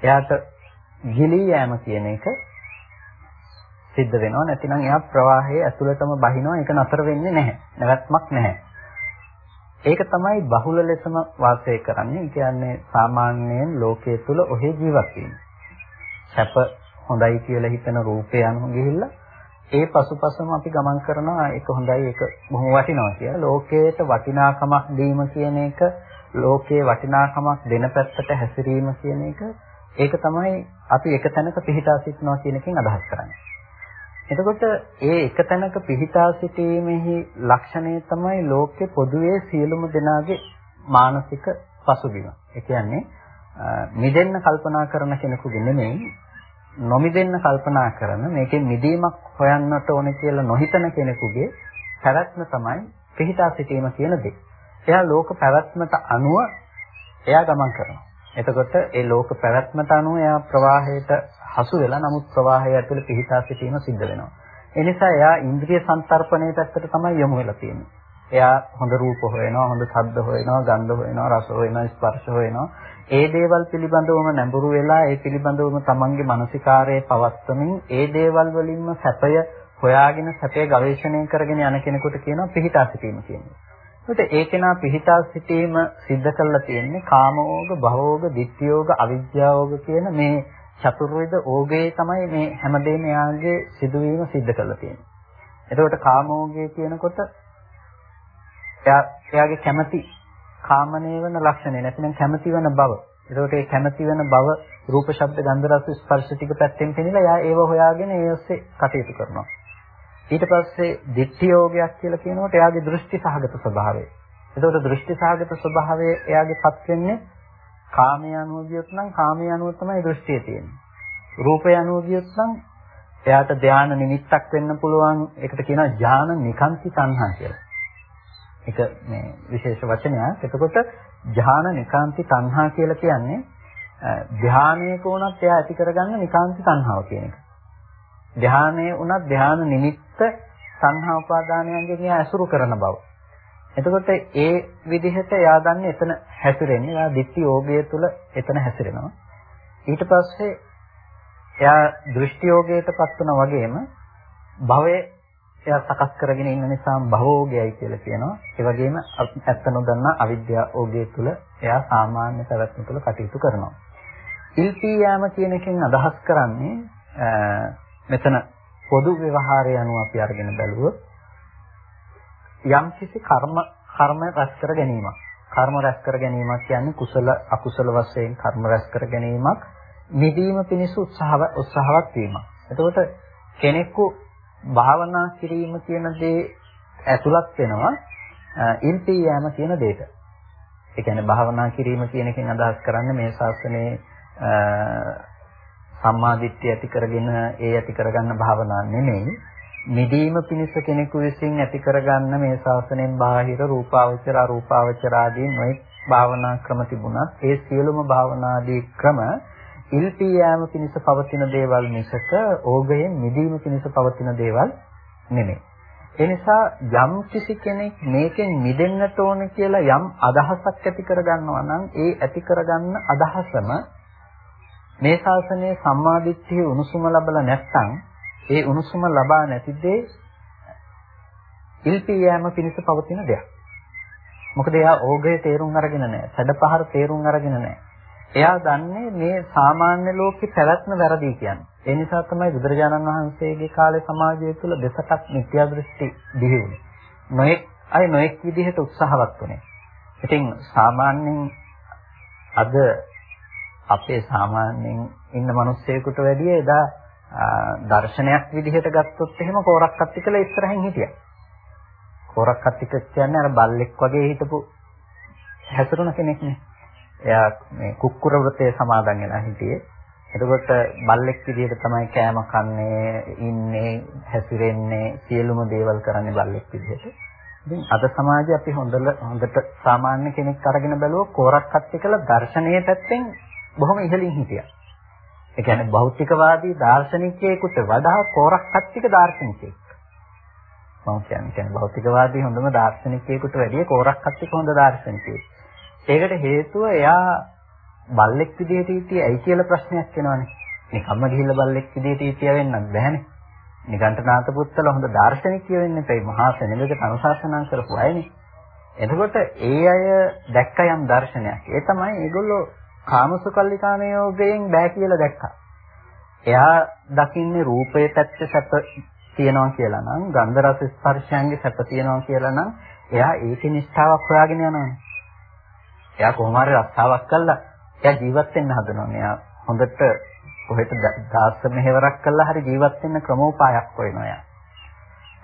එයාට ගිලී යෑම කියන එක සිද්ධ වෙනවා. නැතිනම් එයා ප්‍රවාහයේ ඇතුළටම බහිනවා. ඒක නතර වෙන්නේ නැහැ. නැවැත්මක් නැහැ. ඒක තමයි බහුල ලෙසම වාසය කරන්නේ. ඒ කියන්නේ සාමාන්‍යයෙන් ලෝකයේ තුල ඔහේ ජීවත් වීම. සැප හොඳයි කියලා හිතන රූපය අනුව ගිහිල්ලා ඒ පසුපසම අපි ගමන් කරනවා ඒක හොඳයි ඒක බොහොම වටිනවා කියලා. ලෝකයට වටිනාකමක් දීම කියන එක ලෝකයේ වටිනාකමක් දෙන පැත්තට හැසිරීම කියන එක ඒක තමයි අපි එක තැනක පිහිටා සිටනවා කියන එකෙන් අදහස් කරන්නේ. එතකොට ඒ එක තැනක පිහිටා සිටීමෙහි ලක්ෂණය තමයි ලෝකේ පොදුවේ සියලුම දෙනාගේ මානසික පසුබිම. ඒ කියන්නේ මිදෙන්න කල්පනා කරන කෙනෙකුගේ නෙමෙයි නොමිදෙන්න කල්පනා කරන මේකෙන් මිදීමක් හොයන්නට ඕනේ කියලා නොහිතන කෙනෙකුගේ පැවැත්ම තමයි පිහිටා සිටීම කියන දේ. එයා ලෝක පැවැත්මට අනුව එයා ගමන් කරනවා. එතකොට ඒ ලෝක පැවැත්මට අනුව එයා ප්‍රවාහයට හසු වෙලා නමුත් ප්‍රවාහය ඇතුළේ පිහිටා සිටීම සිද්ධ වෙනවා. ඒ නිසා එයා ඉන්ද්‍රිය සංතරපණය පැත්තට තමයි යොමු වෙලා තියෙන්නේ. එයා හොඳ රූප හොයනවා, හොඳ ශබ්ද හොයනවා, ගන්ධ හොයනවා, රස හොයනවා, ස්පර්ශ හොයනවා. ඒ දේවල් පිළිබඳවම නැඹුරු වෙලා ඒ පිළිබඳවම තමන්ගේ මානසිකාරයේ පවත්වමින් ඒ දේවල් වලින්ම සැපය හොයාගෙන සැපය ගවේෂණය කරගෙන යන කෙනෙකුට කියනවා පිහිටා සිටීම කියන්නේ. ඒකට ඒ කෙනා පිහිටා සිටීම සිද්ධ කරලා තියෙන්නේ කාමෝග, භවෝග, ditthiyෝග, අවිජ්ජාෝග කියන මේ චතුර්විධ ඕගේ තමයි මේ හැමදේම එයාගේ සිදුවීම සිද්ධ කරලා තියෙන්නේ. එතකොට කාමෝගය කියනකොට එයා එයාගේ කැමැති කාමනය වෙන ලක්ෂණය නැතිනම් කැමැති වෙන බව. ඒකට ඒ කැමැති වෙන බව රූප ශබ්ද ගන්ධ රස ස්පර්ශ ටික පැත්තෙන් පෙනිලා එයා ඒව හොයාගෙන ඒ ඔස්සේ කටයුතු කරනවා. ඊට පස්සේ ditthi යෝගයක් කියලා කියනකොට එයාගේ දෘෂ්ටි සහගත ස්වභාවය. ඒකට දෘෂ්ටි සහගත ස්වභාවය එයාගේපත් වෙන්නේ කාමයේ අනුව ගියොත් නම් කාමයේ අනුව තමයි දෘෂ්ටිය තියෙන්නේ. රූපය අනුව ගියොත් නම් එයාට ධානය නිමිත්තක් වෙන්න පුළුවන්. ඒකට කියනවා ඥාන නිකාන්ති සංහා කියලා. ඒක මේ විශේෂ වචනයක්. එතකොට ධාන නිකාන්ති තණ්හා කියලා කියන්නේ ධානයක වුණත් එයා ඇති කරගන්න නිකාන්ති තණ්හාව කියන එක. ධානයේ වුණත් ධාන නිමිත්ත තණ්හා උපාදානයන්ගෙන් එයා ඇසුරු කරන බව. එතකොට ඒ විදිහට එයා ගන්න එතන හැසිරෙන්නේ එයා ditthi යෝගය තුල එතන හැසිරෙනවා. ඊට පස්සේ එයා දෘෂ්ටි යෝගයටපත් වෙනා වගේම භවයේ එයා සකස් කරගෙන ඉන්න නිසා භවෝගයයි කියලා කියනවා. ඒ වගේම ඇත්ත නොදන්නා අවිද්‍යා ඕගය තුල එයා සාමාන්‍ය පැවැත්ම තුල කටයුතු කරනවා. ඉල්පී යාම කියන එකෙන් අදහස් කරන්නේ මෙතන පොදු ව්‍යවහාරය අනුව අපි අරගෙන බැලුවොත් යම් කිසි කර්ම කර්ම රැස් කර ගැනීමක්. කර්ම රැස් කර ගැනීමක් කියන්නේ කුසල අකුසල වශයෙන් කර්ම රැස් කර ගැනීමක් නිදීම පිණිස උත්සාහව උත්සාහවත් වීමක්. එතකොට කෙනෙකු භාවනා කිරීම කියන දේ ඇතුළත් වෙනවා ඉල්පී යෑම කියන දෙයට. ඒ කියන්නේ භාවනා කිරීම කියන එකෙන් අදහස් කරන්නේ මේ ශාස්ත්‍රයේ සම්මාදිට්ඨිය ඇති කරගෙන ඒ ඇති කරගන්න භාවනා නෙමෙයි. නිදීම පිණිස කෙනෙකු විසින් ඇති කරගන්න මේ ශාසනයෙන් බාහිර රූපාවචර අරූපාවචර ආදී නොඑක් භාවනා ක්‍රම තිබුණත් ඒ සියලුම භාවනාදී ක්‍රම ඉල්පී යාම පිණිස පවතින දේවල් මිසක ඕගයෙන් මිදීම පිණිස පවතින දේවල් නෙමෙයි. ඒ නිසා යම් කිසි කෙනෙක් මේකෙන් මිදෙන්නට ඕන කියලා යම් අදහසක් ඇති කරගන්නවා නම් ඒ ඇති කරගන්න අදහසම මේ ශාසනයේ සම්මාදිට්ඨිය උණුසුම ලැබලා නැත්නම් ඒ උණුසුම ලබා නැති දේ ඉල්පී යාම පිණිස පවතින දෙයක්. මොකද එයා ඕගය තේරුම් අරගෙන නැහැ. සැඩපහර තේරුම් අරගෙන නැහැ. එයා දන්නේ මේ සාමාන්‍ය ලෝකේ පැවැත්ම වැරදි කියන්නේ. ඒ නිසා තමයි බුදුරජාණන් වහන්සේගේ කාලේ සමාජය තුළ දෙසටක් මිත්‍යා දෘෂ්ටි දිවි වුණේ. නොඑක් අය නොඑක් විදිහට උත්සාහවත් වුණේ. ඉතින් සාමාන්‍යයෙන් අද අපේ සාමාන්‍යයෙන් ඉන්න මිනිස්සෙකුට වැඩිය එදා දර්ශනයක් විදිහට ගත්තොත් එහෙම කෝරක් කට්ටිකල ඉස්සරහින් හිටියා. කෝරක් කට්ටික කියන්නේ අර බල්ලෙක් වගේ හිටපු හැසිරුණ කෙනෙක් නේ. එයා මේ කුක්කුර වෘතයේ සමාදන් වෙලා හිටියේ. එතකොට බල්ලෙක් විදිහට තමයි කෑම කන්නේ, ඉන්නේ, හැසිරෙන්නේ, සියලුම දේවල් කරන්නේ බල්ලෙක් විදිහට. ඉතින් අද සමාජයේ අපි හොඳල හොඳට සාමාන්‍ය කෙනෙක් අරගෙන බැලුවොත් කෝරක් කට්ටිකල දර්ශනීය පැත්තෙන් බොහොම ඉහළින් හිටියා. ඒ කියන්නේ භෞතිකවාදී දාර්ශනිකයෙකුට වඩා කෝරක් කට්ටික දාර්ශනිකයෙක්. මම කියන්නේ භෞතිකවාදී හොඳම දාර්ශනිකයෙකුට වැඩිය කෝරක් කට්ටික හොඳ දාර්ශනිකයෙක්. ඒකට හේතුව එයා බල්ලෙක් විදිහට හිටියේ ඇයි කියලා ප්‍රශ්නයක් එනවනේ. නිකම්ම ගිහිල්ලා බල්ලෙක් විදිහට හිටියා වෙන්නත් බෑනේ. නිගණ්ඨනාත පුත්තල හොඳ දාර්ශනිකයෝ වෙන්න එපයි. මහා සෙනෙලකට අනුශාසනා කරපු අයනේ. එතකොට ඒ අය දැක්ක යම් දර්ශනයක්. ඒ තමයි ඒගොල්ලෝ කාමසුකල්ලිකාන යෝගයෙන් බෑ කියලා දැක්කා. එයා දකින්නේ රූපයේ පැත්ත සැප තියනවා කියලා නම් ගන්ධ රස ස්පර්ශයන්ගේ සැප තියනවා කියලා නම් එයා ඒකේ නිෂ්ඨාවක් හොයාගෙන යනවානේ. එයා කොහොම හරි රස්සාවක් කළා එයා ජීවත් වෙන්න හදනවා. එයා හොඳට කොහෙට දාස්ස මෙහෙවරක් කළා හරි ජීවත් වෙන්න ක්‍රමෝපායක් හොයනවා එයා.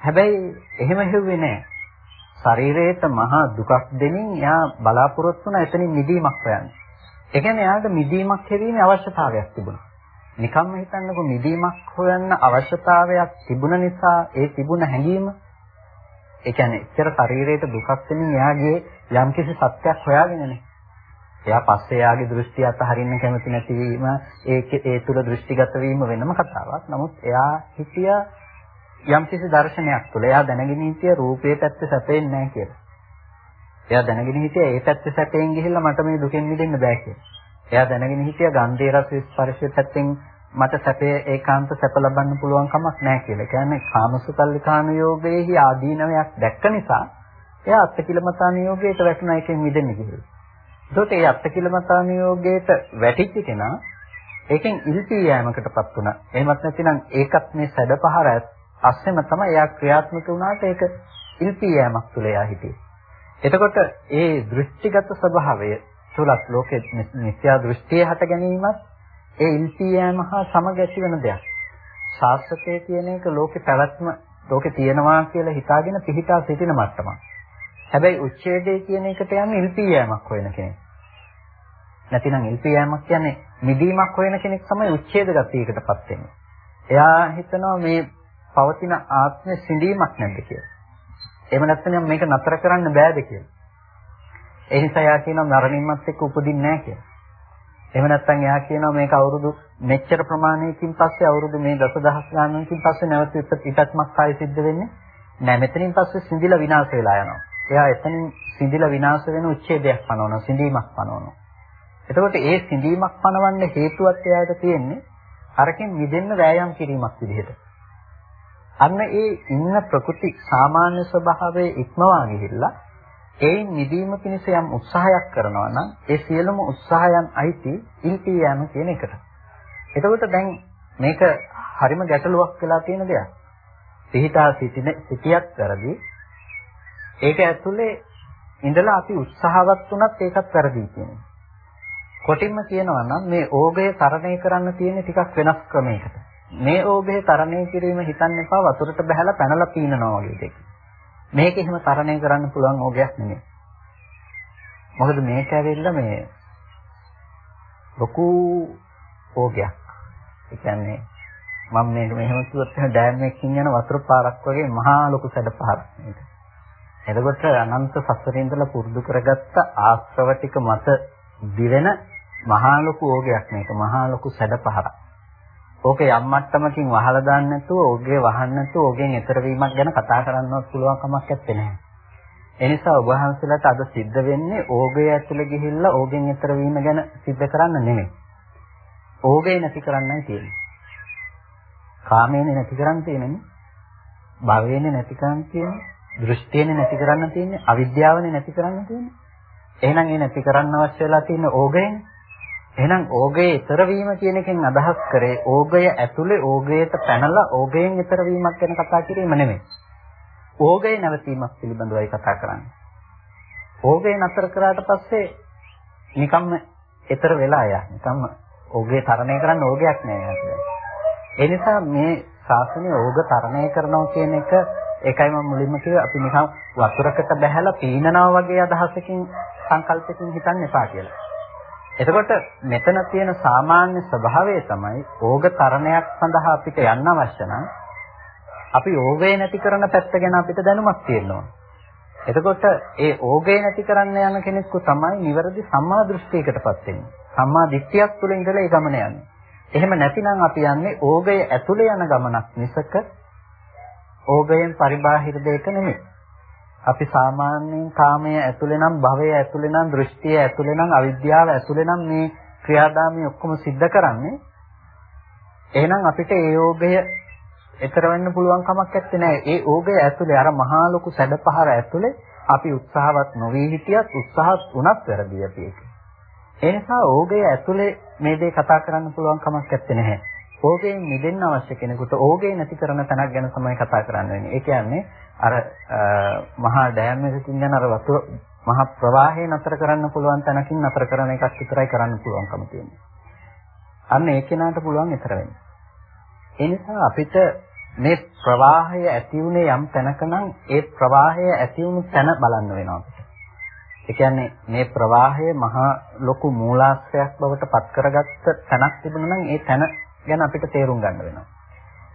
හැබැයි එහෙම හෙව්වේ නෑ. ශරීරයට මහා දුකක් දෙමින් එයා බලාපොරොත්තු වුණ එතනින් මිදීමක් හොයන්නේ. ඒ කියන්නේ එයාට මිදීමක් හැරීමේ අවශ්‍යතාවයක් තිබුණා. නිකම්ම හිතන්නකො මිදීමක් හොයන්න අවශ්‍යතාවයක් තිබුණ නිසා ඒ තිබුණ හැඟීම ඒ කියන්නේ එච්චර ශරීරයට දුකක් දෙමින් එයාගේ යම්කිසි සත්‍යයක් හොයාගෙනනේ. එයා පස්සේ එයාගේ දෘෂ්ටි අතහරින්න කැමති නැතිවීම ඒක ඒ තුල දෘෂ්ටිගත වීම වෙනම කතාවක්. නමුත් එයා හිතිය යම්කිසි දර්ශනයක් තුළ එයා දැනගෙන හිටිය රූපේ පැත්ත සැපෙන්නේ නැහැ කියලා. එයා දැනගෙන හිටියා ඒ පැත්ත සැපයෙන් ගිහිල්ලා මට මේ දුකෙන් මිදෙන්න බෑ කියලා. එයා දැනගෙන හිටියා ගන්ධේ රස ස්පර්ශය පැත්තෙන් මට සැපේ ඒකාන්ත සැප ලබන්න පුළුවන් කමක් නැහැ කියලා. කියන්නේ කාමසුකල්ලිකාන යෝගයේහි ආදීනවයක් දැක්ක නිසා එයා අත්තිකිලමතාන යෝගයට වැටුණා එකෙන් මිදෙන්න ගිහිල්ලා. ඒකට ඒ අත්තිකිලමතාන යෝගයට වැටිච්ච කෙනා ඒකෙන් ඉල්පී යෑමකටපත් වුණා. එහෙමත් නැතිනම් ඒකත් මේ සැඩපහර අස්සෙම තමයි එයා ක්‍රියාත්මක වුණාට ඒක ඉල්පී යෑමක් තුළ එයා හිටියේ. එතකොට ඒ දෘෂ්ටිගත ස්වභාවය තුලත් ලෝකෙ මිත්‍යා දෘෂ්ටිය හට ගැනීමත් ඒ ඉල්පියෑම හා සමග ඇතිවන දෙයක්. ශාස්ත්‍රය කියන එක ලෝකේ පැවැත්ම ලෝකේ තියෙනවා කියලා හිතාගෙන පිහිටා සිටින මට්ටමක්. හැබැයි උච්ඡේදය කියන එකට යන්නේ ඉල්පියෑමක් හොයන කෙනෙක්. නැතිනම් ඉල්පියෑමක් කියන්නේ මිදීමක් හොයන කෙනෙක් තමයි උච්ඡේද ගතියකටපත් වෙන්නේ. එයා හිතනවා මේ පවතින ආත්ම සිඳීමක් නැද්ද කියලා. එහෙම නැත්නම් මේක නතර කරන්න බෑද කියලා. ඒ නිසා යා කියනවා මරණින්මත් එක්ක උපදින්නේ නැහැ කියලා. එහෙම නැත්නම් එයා කියනවා මේක අවුරුදු මෙච්චර ප්‍රමාණයකින් පස්සේ අවුරුදු මේ දසදහස් ගානකින් පස්සේ නැවත ඉපත්මක් ආයෙ සිද්ධ වෙන්නේ නෑ මෙතනින් පස්සේ සිඳිලා විනාශ වෙලා යනවා. එයා එතනින් සිඳිලා විනාශ වෙන උච්ඡේදයක් පනවනවා, සිඳීමක් පනවනවා. එතකොට ඒ සිඳීමක් පනවන්න හේතුවත් එයාට තියෙන්නේ අරකින් මිදෙන්න වෑයම් කිරීමක් විදිහට. අන්න ඒ ඉන්න ප්‍රකෘති සාමාන්‍ය ස්වභාවයේ ඉක්මවා ගිහිල්ලා ඒ නිදීම පිණිස යම් උත්සාහයක් කරනවා නම් ඒ සියලුම උත්සාහයන් අයිති ඉල්පී යෑම කියන එකට. එතකොට දැන් මේක හරිම ගැටලුවක් වෙලා තියෙන දෙයක්. පිහිටා සිටින සිටියක් වැරදි. ඒක ඇතුලේ ඉඳලා අපි උත්සාහවත් වුණත් ඒකත් වැරදි කියන්නේ. කොටින්ම කියනවා නම් මේ ඕගය තරණය කරන්න තියෙන ටිකක් වෙනස් ක්‍රමයකට. මේ ඕභය තරණය කිරීම හිතන්න එපා වතුරට බහැලා පැනලා පීනනවා වගේ දෙයක්. මේක එහෙම තරණය කරන්න පුළුවන් ඕභයක් නෙමෙයි. මොකද මේක ඇවිල්ලා මේ ලොකු ඕභයක්. ඒ කියන්නේ මම මේක මෙහෙම කිව්වොත් එහෙනම් ඩෑම් එකකින් යන වතුර පාරක් වගේ මහා ලොකු සැඩ පහරක් මේක. එතකොට අනන්ත සසරේ ඉඳලා පුරුදු කරගත්ත ආශ්‍රව ටික මත දිවෙන මහා ලොකු ඕගයක් මේක මහා ලොකු සැඩ පහරක්. ඕක යම් මට්ටමකින් වහලා දාන්න නැතුව ඕගේ වහන්න නැතුව ඕගෙන් එතර වීමක් ගැන කතා කරන්නවත් පුළුවන් කමක් නැත්තේ නෑ. ඒ නිසා ඔබ වහන්සේලාට අද සිද්ධ වෙන්නේ ඕගේ ඇතුළේ ගිහිල්ලා ඕගෙන් එතර වීම ගැන සිද්ධ කරන්න නෙමෙයි. ඕගේ නැති කරන්නයි තියෙන්නේ. කාමයෙන් නැති කරන්න තියෙන්නේ. භවයෙන් නැති කරන්න තියෙන්නේ. දෘෂ්ටියෙන් නැති කරන්න තියෙන්නේ. අවිද්‍යාවෙන් නැති කරන්න තියෙන්නේ. එහෙනම් ඒ නැති කරන්න අවශ්‍ය වෙලා තියෙන ඕගයෙන් එහෙනම් ඕගයේ ඊතර වීම කියන එකෙන් අදහස් කරේ ඕගය ඇතුලේ ඕගයට පැනලා ඕගයෙන් ඊතර වීමක් ගැන කතා කිරීම නෙමෙයි. ඕගයේ නැවතීමක් පිළිබඳවයි කතා කරන්නේ. ඕගය නතර කරාට පස්සේ නිකම්ම ඊතර වෙලා යා. නිකම්ම ඕගය තරණය කරන්න ඕගයක් නෑ ඒ නිසා මේ ශාසනය ඕග තරණය කරනවා කියන එක ඒකයි මම මුලින්ම කිව්වේ අපි නිකන් වතුරකට බැහැලා පීනනවා වගේ අදහසකින් සංකල්පකින් හිතන්න එපා කියලා. එතකොට මෙතන තියෙන සාමාන්‍ය ස්වභාවය තමයි ඕග තරණයක් සඳහා අපිට යන්න අවශ්‍ය නම් අපි ඕගේ නැති කරන පැත්ත ගැන අපිට දැනුමක් තියෙනවා. එතකොට ඒ ඕගේ නැති කරන්න යන කෙනෙකු තමයි නිවැරදි සම්මා දෘෂ්ටියකටපත් වෙන්නේ. සම්මා දිට්ඨියක් තුළ ඉඳලා ඒ ගමන යන්නේ. එහෙම නැතිනම් අපි යන්නේ ඕගය ඇතුලේ යන ගමනක් මිසක ඕගයෙන් පරිබාහිර දෙයක නෙමෙයි. අපි සාමාන්‍යයෙන් කාමයේ ඇතුලේ නම් භවයේ ඇතුලේ නම් දෘෂ්ටියේ ඇතුලේ නම් අවිද්‍යාව ඇතුලේ නම් මේ ක්‍රියාදාමී ඔක්කොම සිද්ධ කරන්නේ එහෙනම් අපිට ඒ යෝගය ඊතර වෙන්න පුළුවන් කමක් නැත්තේ ඒ යෝගය ඇතුලේ අර මහා ලොකු සැඩපහර ඇතුලේ අපි උත්සාහවත් නොවී හිටියත් උත්සාහත් වුණත් වැරදි අපි ඒක. ඒ නිසා යෝගය ඇතුලේ මේ දේ කතා කරන්න පුළුවන් කමක් නැත්තේ නැහැ. ඕකයෙන් මිදෙන්න අවශ්‍ය කෙනෙකුට ඕකේ නැති කරන තැනක් ගැන තමයි කතා කරන්න වෙන්නේ. ඒ කියන්නේ අර මහා ඩෑම් එකකින් යන අර වතුර මහා ප්‍රවාහය නතර කරන්න පුළුවන් තැනකින් නතර කරන එකක් විතරයි කරන්න පුළුවන්කම තියෙන්නේ. අන්න ඒ කෙනාට පුළුවන් ඊතර වෙන්න. ඒ නිසා අපිට මේ ප්‍රවාහය ඇති උනේ යම් තැනක නම් ඒ ප්‍රවාහය ඇති වුණු තැන බලන්න වෙනවා අපිට. ඒ කියන්නේ මේ ප්‍රවාහය මහා ලොකු මූලාශ්‍රයක් බවට පත් කරගත්ත තැනක් තිබුණා නම් ඒ තැන ගැන අපිට තේරුම් ගන්න වෙනවා.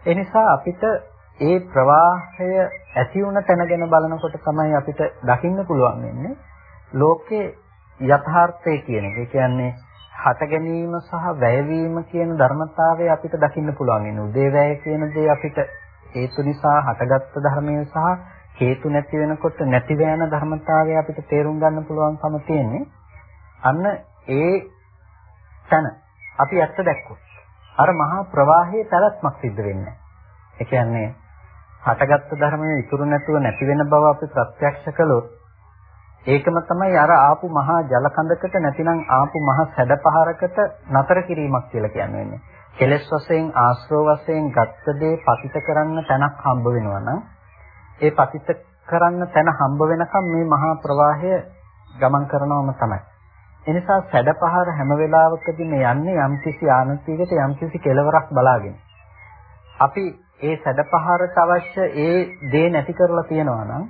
ඒ නිසා අපිට ඒ ප්‍රවාහය ඇති වුණ තැන ගැන බලනකොට තමයි අපිට දකින්න පුළුවන් වෙන්නේ ලෝකේ යථාර්ථය කියන එක. ඒ කියන්නේ හට ගැනීම සහ වැයවීම කියන ධර්මතාවය අපිට දකින්න පුළුවන් වෙන උදේවැය කියන දේ අපිට හේතු නිසා හටගත්තු ධර්මය සහ හේතු නැති වෙනකොට නැති වෙන ධර්මතාවය අපිට තේරුම් ගන්න පුළුවන්කම තියෙන්නේ අන්න ඒ තන අපි ඇත්ත දැක්කොත් අර මහා ප්‍රවාහයේ පැවැත්මක් සිද්ධ වෙන්නේ. ඒ කියන්නේ හටගත්තු ධර්මයේ ඉතුරු නැතුව නැති වෙන බව අපි ප්‍රත්‍යක්ෂ කළොත් ඒකම තමයි අර ආපු මහා ජල කඳකට නැතිනම් ආපු මහා සැඩපහරකට නතර කිරීමක් කියලා කියන්නේ. කෙලස් වශයෙන් ආශ්‍රව වශයෙන් ගත්ත දේ පතිත කරන්න තැනක් හම්බ වෙනවා නම් ඒ පතිත කරන්න තැන හම්බ වෙනකම් මේ මහා ප්‍රවාහය ගමන් කරනවම තමයි. එනිසා සැඩපහර හැම වෙලාවකදීම යන්නේ යම්කිසි ආනතියකට යම්කිසි කෙලවරක් බලාගෙන. අපි ඒ සැඩපහරට අවශ්‍ය ඒ දේ නැති කරලා තියනවා නම්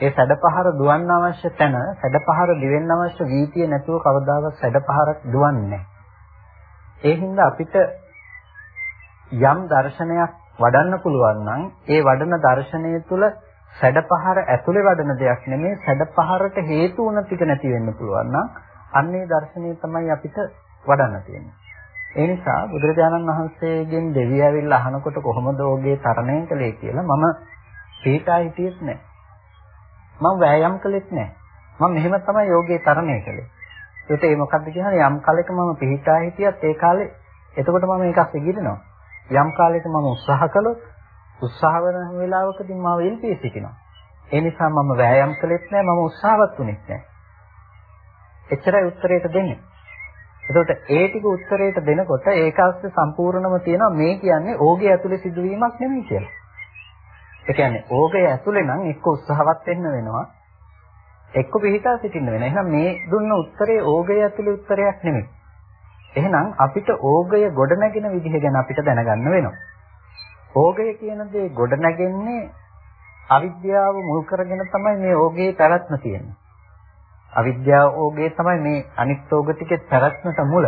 ඒ සැඩපහර දුවන්න අවශ්‍ය තැන සැඩපහර දිවෙන්න අවශ්‍ය වීතිය නැතුව කවදාවත් සැඩපහරක් දුවන්නේ ඒ හින්දා අපිට යම් දර්ශනයක් වඩන්න පුළුවන් නම් ඒ වඩන දර්ශනය තුළ සැඩපහර ඇතුලේ වඩන දෙයක් නෙමෙයි සැඩපහරට හේතු වුණ ටික නැති වෙන්න පුළුවන් නම් අන්නේ දර්ශනය තමයි අපිට වඩන්න තියෙන්නේ. ඒ නිසා බුදුරජාණන් වහන්සේගෙන් දෙවිය ඇවිල්ලා අහනකොට කොහොමද ඔහුගේ තරණය කළේ කියලා මම පිටා හිටියෙත් නැහැ. මම වෑයම් කළෙත් නැහැ. මම මෙහෙම තමයි යෝගයේ තරණය කළේ. ඒත් ඒ මොකද්ද කියන්නේ යම් කාලයක මම පිටා හිටියත් ඒ කාලේ එතකොට මම එකක් ඉගෙනනවා. යම් කාලයක මම උත්සාහ කළොත් උත්සාහ වෙන වෙලාවකදී මම වෙල්පී සිටිනවා. ඒ නිසා මම වෑයම් කළෙත් නැහැ මම උත්සාහවත් වුණෙත් නැහැ. එච්චරයි උත්තරයට දෙන්නේ. එතකොට ඒ ටික උත්තරයට දෙනකොට ඒක අස්සේ සම්පූර්ණම තියෙනවා මේ කියන්නේ ඕගේ ඇතුලේ සිදුවීමක් නෙමෙයි කියලා. ඒ කියන්නේ ඕගේ ඇතුලේ නම් එක්ක උත්සාහවත් වෙන්න වෙනවා. එක්ක පිළිහිටා සිටින්න වෙනවා. එහෙනම් මේ දුන්න උත්තරේ ඕගේ ඇතුලේ උත්තරයක් නෙමෙයි. එහෙනම් අපිට ඕගය ගොඩනැගෙන විදිහ ගැන අපිට දැනගන්න වෙනවා. ඕගය කියන දේ ගොඩනැගෙන්නේ අවිද්‍යාව මුල් කරගෙන තමයි මේ ඕගේ පැවැත්ම තියෙන්නේ. අවිද්‍යාව ඕගේ තමයි මේ අනිත්ෝග ටිකේ පැවැත්මට මුල.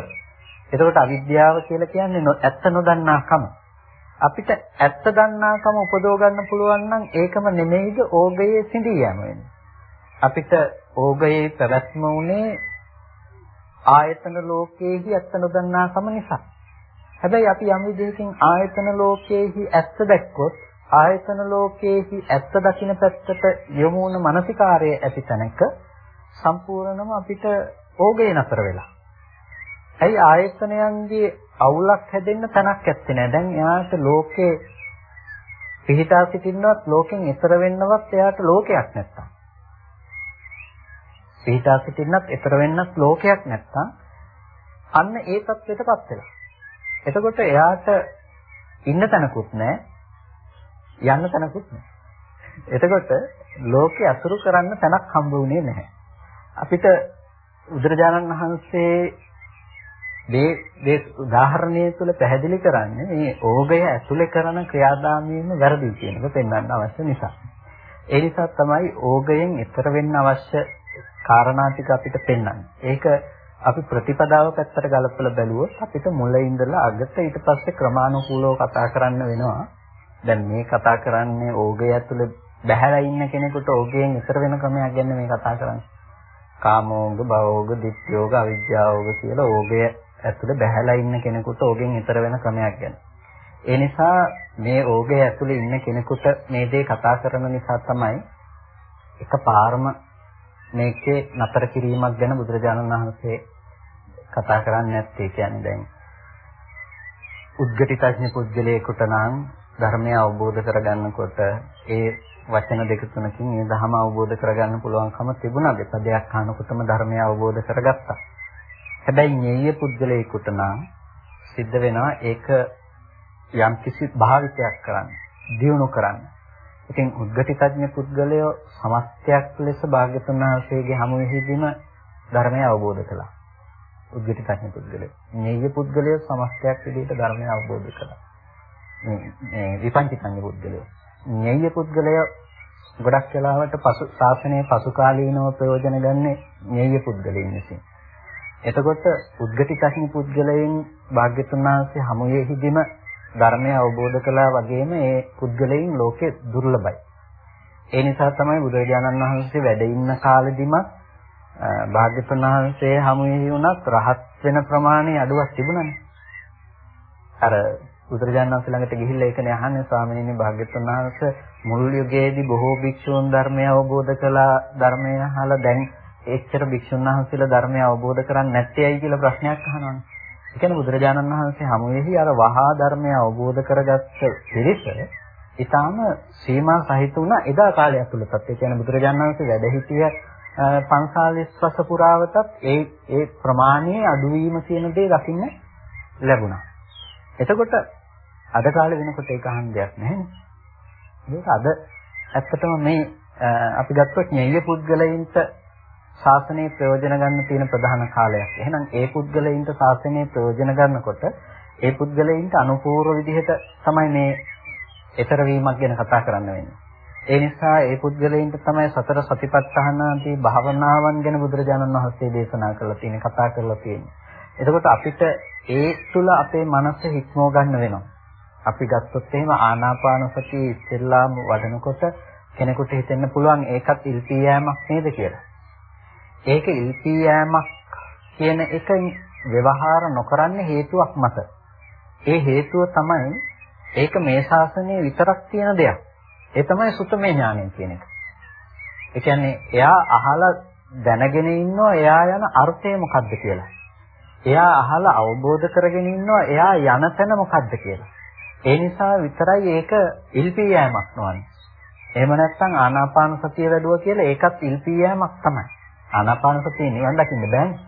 එතකොට අවිද්‍යාව කියලා කියන්නේ ඇත්ත නොදන්නාකම. අපිට ඇත්ත දන්නාකම උපදව ගන්න පුළුවන් නම් ඒකම නෙමෙයිද ඕගයේ සිඳී යෑම වෙන්නේ. අපිට ඕගයේ පැවැත්ම උනේ ආයතන ලෝකයේහි ඇත්ත නොදන්නාකම නිසා. හැබැයි අපි යම් විදිහකින් ආයතන ලෝකයේහි ඇත්ත දැක්කොත් ආයතන ලෝකයේහි ඇත්ත දකින්න පැත්තට යොමු වුණ මානසිකාරයේ ඇති තැනක සම්පූර්ණම අපිට ඕගේ නතර වෙලා. ඇයි ආයතනයන්ගේ අවුලක් හැදෙන්න තැනක් ඇත්තේ නැහැ. දැන් එයාට ලෝකේ පිහිටා සිටින්නවත් ලෝකෙන් එතර වෙන්නවත් එයාට ලෝකයක් නැත්තම්. පිහිටා සිටින්නත් එතර වෙන්නත් ලෝකයක් නැත්තම් අන්න ඒ තත්ත්වයටපත් වෙලා. එතකොට එයාට ඉන්න තැනකුත් නැහැ. යන්න තැනකුත් නැහැ. එතකොට ලෝකේ අසුරු කරන්න තැනක් හම්බ වුණේ නැහැ. අපිට බුදුරජාණන් වහන්සේ මේ මේ උදාහරණය තුළ පැහැදිලි කරන්නේ මේ ඕගය ඇතුලේ කරන ක්‍රියාදාමයේම වැරදි කියන එක පෙන්වන්න අවශ්‍ය නිසා. ඒ නිසා තමයි ඕගයෙන් ඈතර වෙන්න අවශ්‍ය කාරණා ටික අපිට පෙන්වන්නේ. ඒක අපි ප්‍රතිපදාව පැත්තට ගලපලා බැලුවොත් අපිට මුලින් ඉඳලා අගට ඊට පස්සේ ක්‍රමානුකූලව කතා කරන්න වෙනවා. දැන් මේ කතා කරන්නේ ඕගය ඇතුලේ බැහැලා ඉන්න කෙනෙකුට ඕගයෙන් ඉතර වෙන ක්‍රමයක් ගැන මේ කතා කරන්නේ. කාමෝග, භවෝග, ditthiyෝග, අවිජ්ජාෝග කියලා ඕගය ඇතුලේ බැහැලා ඉන්න කෙනෙකුට ඕගෙන් ඉතර වෙන ක්‍රමයක් ගැන. ඒ නිසා මේ ඕගය ඇතුලේ ඉන්න කෙනෙකුට මේ දේ කතා කරන නිසා තමයි එකපාරම මේකේ නතර කිරීමක් ගැන බුදුරජාණන් වහන්සේ කතා කරන්නේ නැත්තේ කියන්නේ දැන් උද්ගටිතඥ පුද්ගලයෙකුට නම් ධර්මය අවබෝධ කරගන්නකොට ඒ වචන දෙක තුනකින් මේ ධර්ම අවබෝධ කරගන්න පුළුවන්කම තිබුණා. දෙපදයක් අහනකොටම ධර්මය අවබෝධ කරගත්තා. හැබැයි ඤෙය්‍ය පුද්ගලයෙකුට නම් සිද්ධ වෙනවා ඒක යම්කිසි භාවිතයක් කරන්න, දියුණු කරන්න. ඉතින් උද්ගටිතඥ පුද්ගලයෝ සමස්තයක් ලෙස භාග්‍යතුන් වහන්සේගේ හමුවෙහිදීම ධර්මය අවබෝධ කළා. උද්ගටිතඥ පුද්ගලයෝ. ඤෙය්‍ය පුද්ගලයෝ සමස්තයක් විදිහට ධර්මය අවබෝධ කළා. මේ විපංචිතඥ පුද්ගලයෝ. ඤෙය්‍ය පුද්ගලය ගොඩක් වෙලාවට පසු ශාසනයේ පසු කාලීනව ප්‍රයෝජන ගන්නේ ඤෙය්‍ය පුද්ගලයන් විසින්. එතකොට උද්ගටිකඥ පුද්ගලයන් භාග්‍යතුන් වහන්සේ හමුවේහිදීම ධර්මය අවබෝධ කළා වගේම ඒ පුද්ගලයන් ලෝකේ දුර්ලභයි. ඒ නිසා තමයි බුදුරජාණන් වහන්සේ වැඩ ඉන්න කාලෙදිම භාග්‍යතුන් වහන්සේ හමුවේ වුණත් රහත් වෙන ප්‍රමාණය අඩුවක් තිබුණානේ. අර බුදුරජාණන් වහන්සේ ළඟට ගිහිල්ලා ඒකනේ අහන්නේ ස්වාමීනි භාග්‍යවතුන් වහන්සේ මුල් යුගයේදී බොහෝ භික්ෂූන් ධර්මය අවබෝධ කළා ධර්මය අහලා දැන් එච්චර භික්ෂුන් වහන්සේලා ධර්මය අවබෝධ කරන්නේ නැත්තේ ඇයි කියලා ප්‍රශ්නයක් අහනවානේ. ඒ කියන්නේ බුදුරජාණන් වහන්සේ හමුවේහි අර වහා ධර්මය අවබෝධ කරගත්ත පිරිස ඊටාම සීමා සහිත වුණා එදා කාලය ඇතුළතත්. ඒ කියන්නේ බුදුරජාණන් වහන්සේ වැඩ සිටිය 45 වස පුරාවටත් ඒ ඒ ප්‍රමාණයේ අඩුවීම කියන දේ දකින්න ලැබුණා. එතකොට අද කාලේ වෙනකොට ඒක අහන්න දෙයක් නැහැ මේක අද ඇත්තටම මේ අපි ගත්තොත් ඤෙය්‍ය පුද්ගලයින්ට ශාසනයේ ප්‍රයෝජන ගන්න තියෙන ප්‍රධාන කාලයක්. එහෙනම් ඒ පුද්ගලයින්ට ශාසනයේ ප්‍රයෝජන ගන්නකොට ඒ පුද්ගලයින්ට අනුපූර්ව විදිහට තමයි මේ ඊතර වීමක් ගැන කතා කරන්න වෙන්නේ. ඒ නිසා ඒ පුද්ගලයින්ට තමයි සතර සතිපට්ඨාන ආදී භාවනාවන් ගැන බුදුරජාණන් වහන්සේ දේශනා කරලා තියෙන්නේ, කතා කරලා තියෙන්නේ. එතකොට අපිට ඒ තුල අපේ මනස හික්මව ගන්න වෙනවා. අපි ගත්තොත් එහෙම ආනාපාන සතිය ඉස්සෙල්ලාම වඩනකොට කෙනෙකුට හිතෙන්න පුළුවන් ඒකත් ඉල්පී යෑමක් නේද කියලා. ඒක ඉල්පී යෑමක් කියන එක ව්‍යවහාර නොකරන්න හේතුවක් මත. ඒ හේතුව තමයි ඒක මේ ශාසනයේ විතරක් තියෙන දෙයක්. ඒ තමයි සුතමේ ඥානය කියන එක. ඒ කියන්නේ එයා අහලා දැනගෙන ඉන්නවා එයා යන අර්ථය මොකක්ද කියලා. එයා අහලා අවබෝධ කරගෙන ඉන්නවා එයා යන තැන මොකක්ද කියලා. ඒ නිසා විතරයි ඒක ඉල්පී යෑමක් නොවන්නේ. එහෙම නැත්නම් ආනාපාන සතිය වැඩුවා කියලා ඒකත් ඉල්පී යෑමක් තමයි. ආනාපාන සතිය නිවන් දකින්න බෑනේ.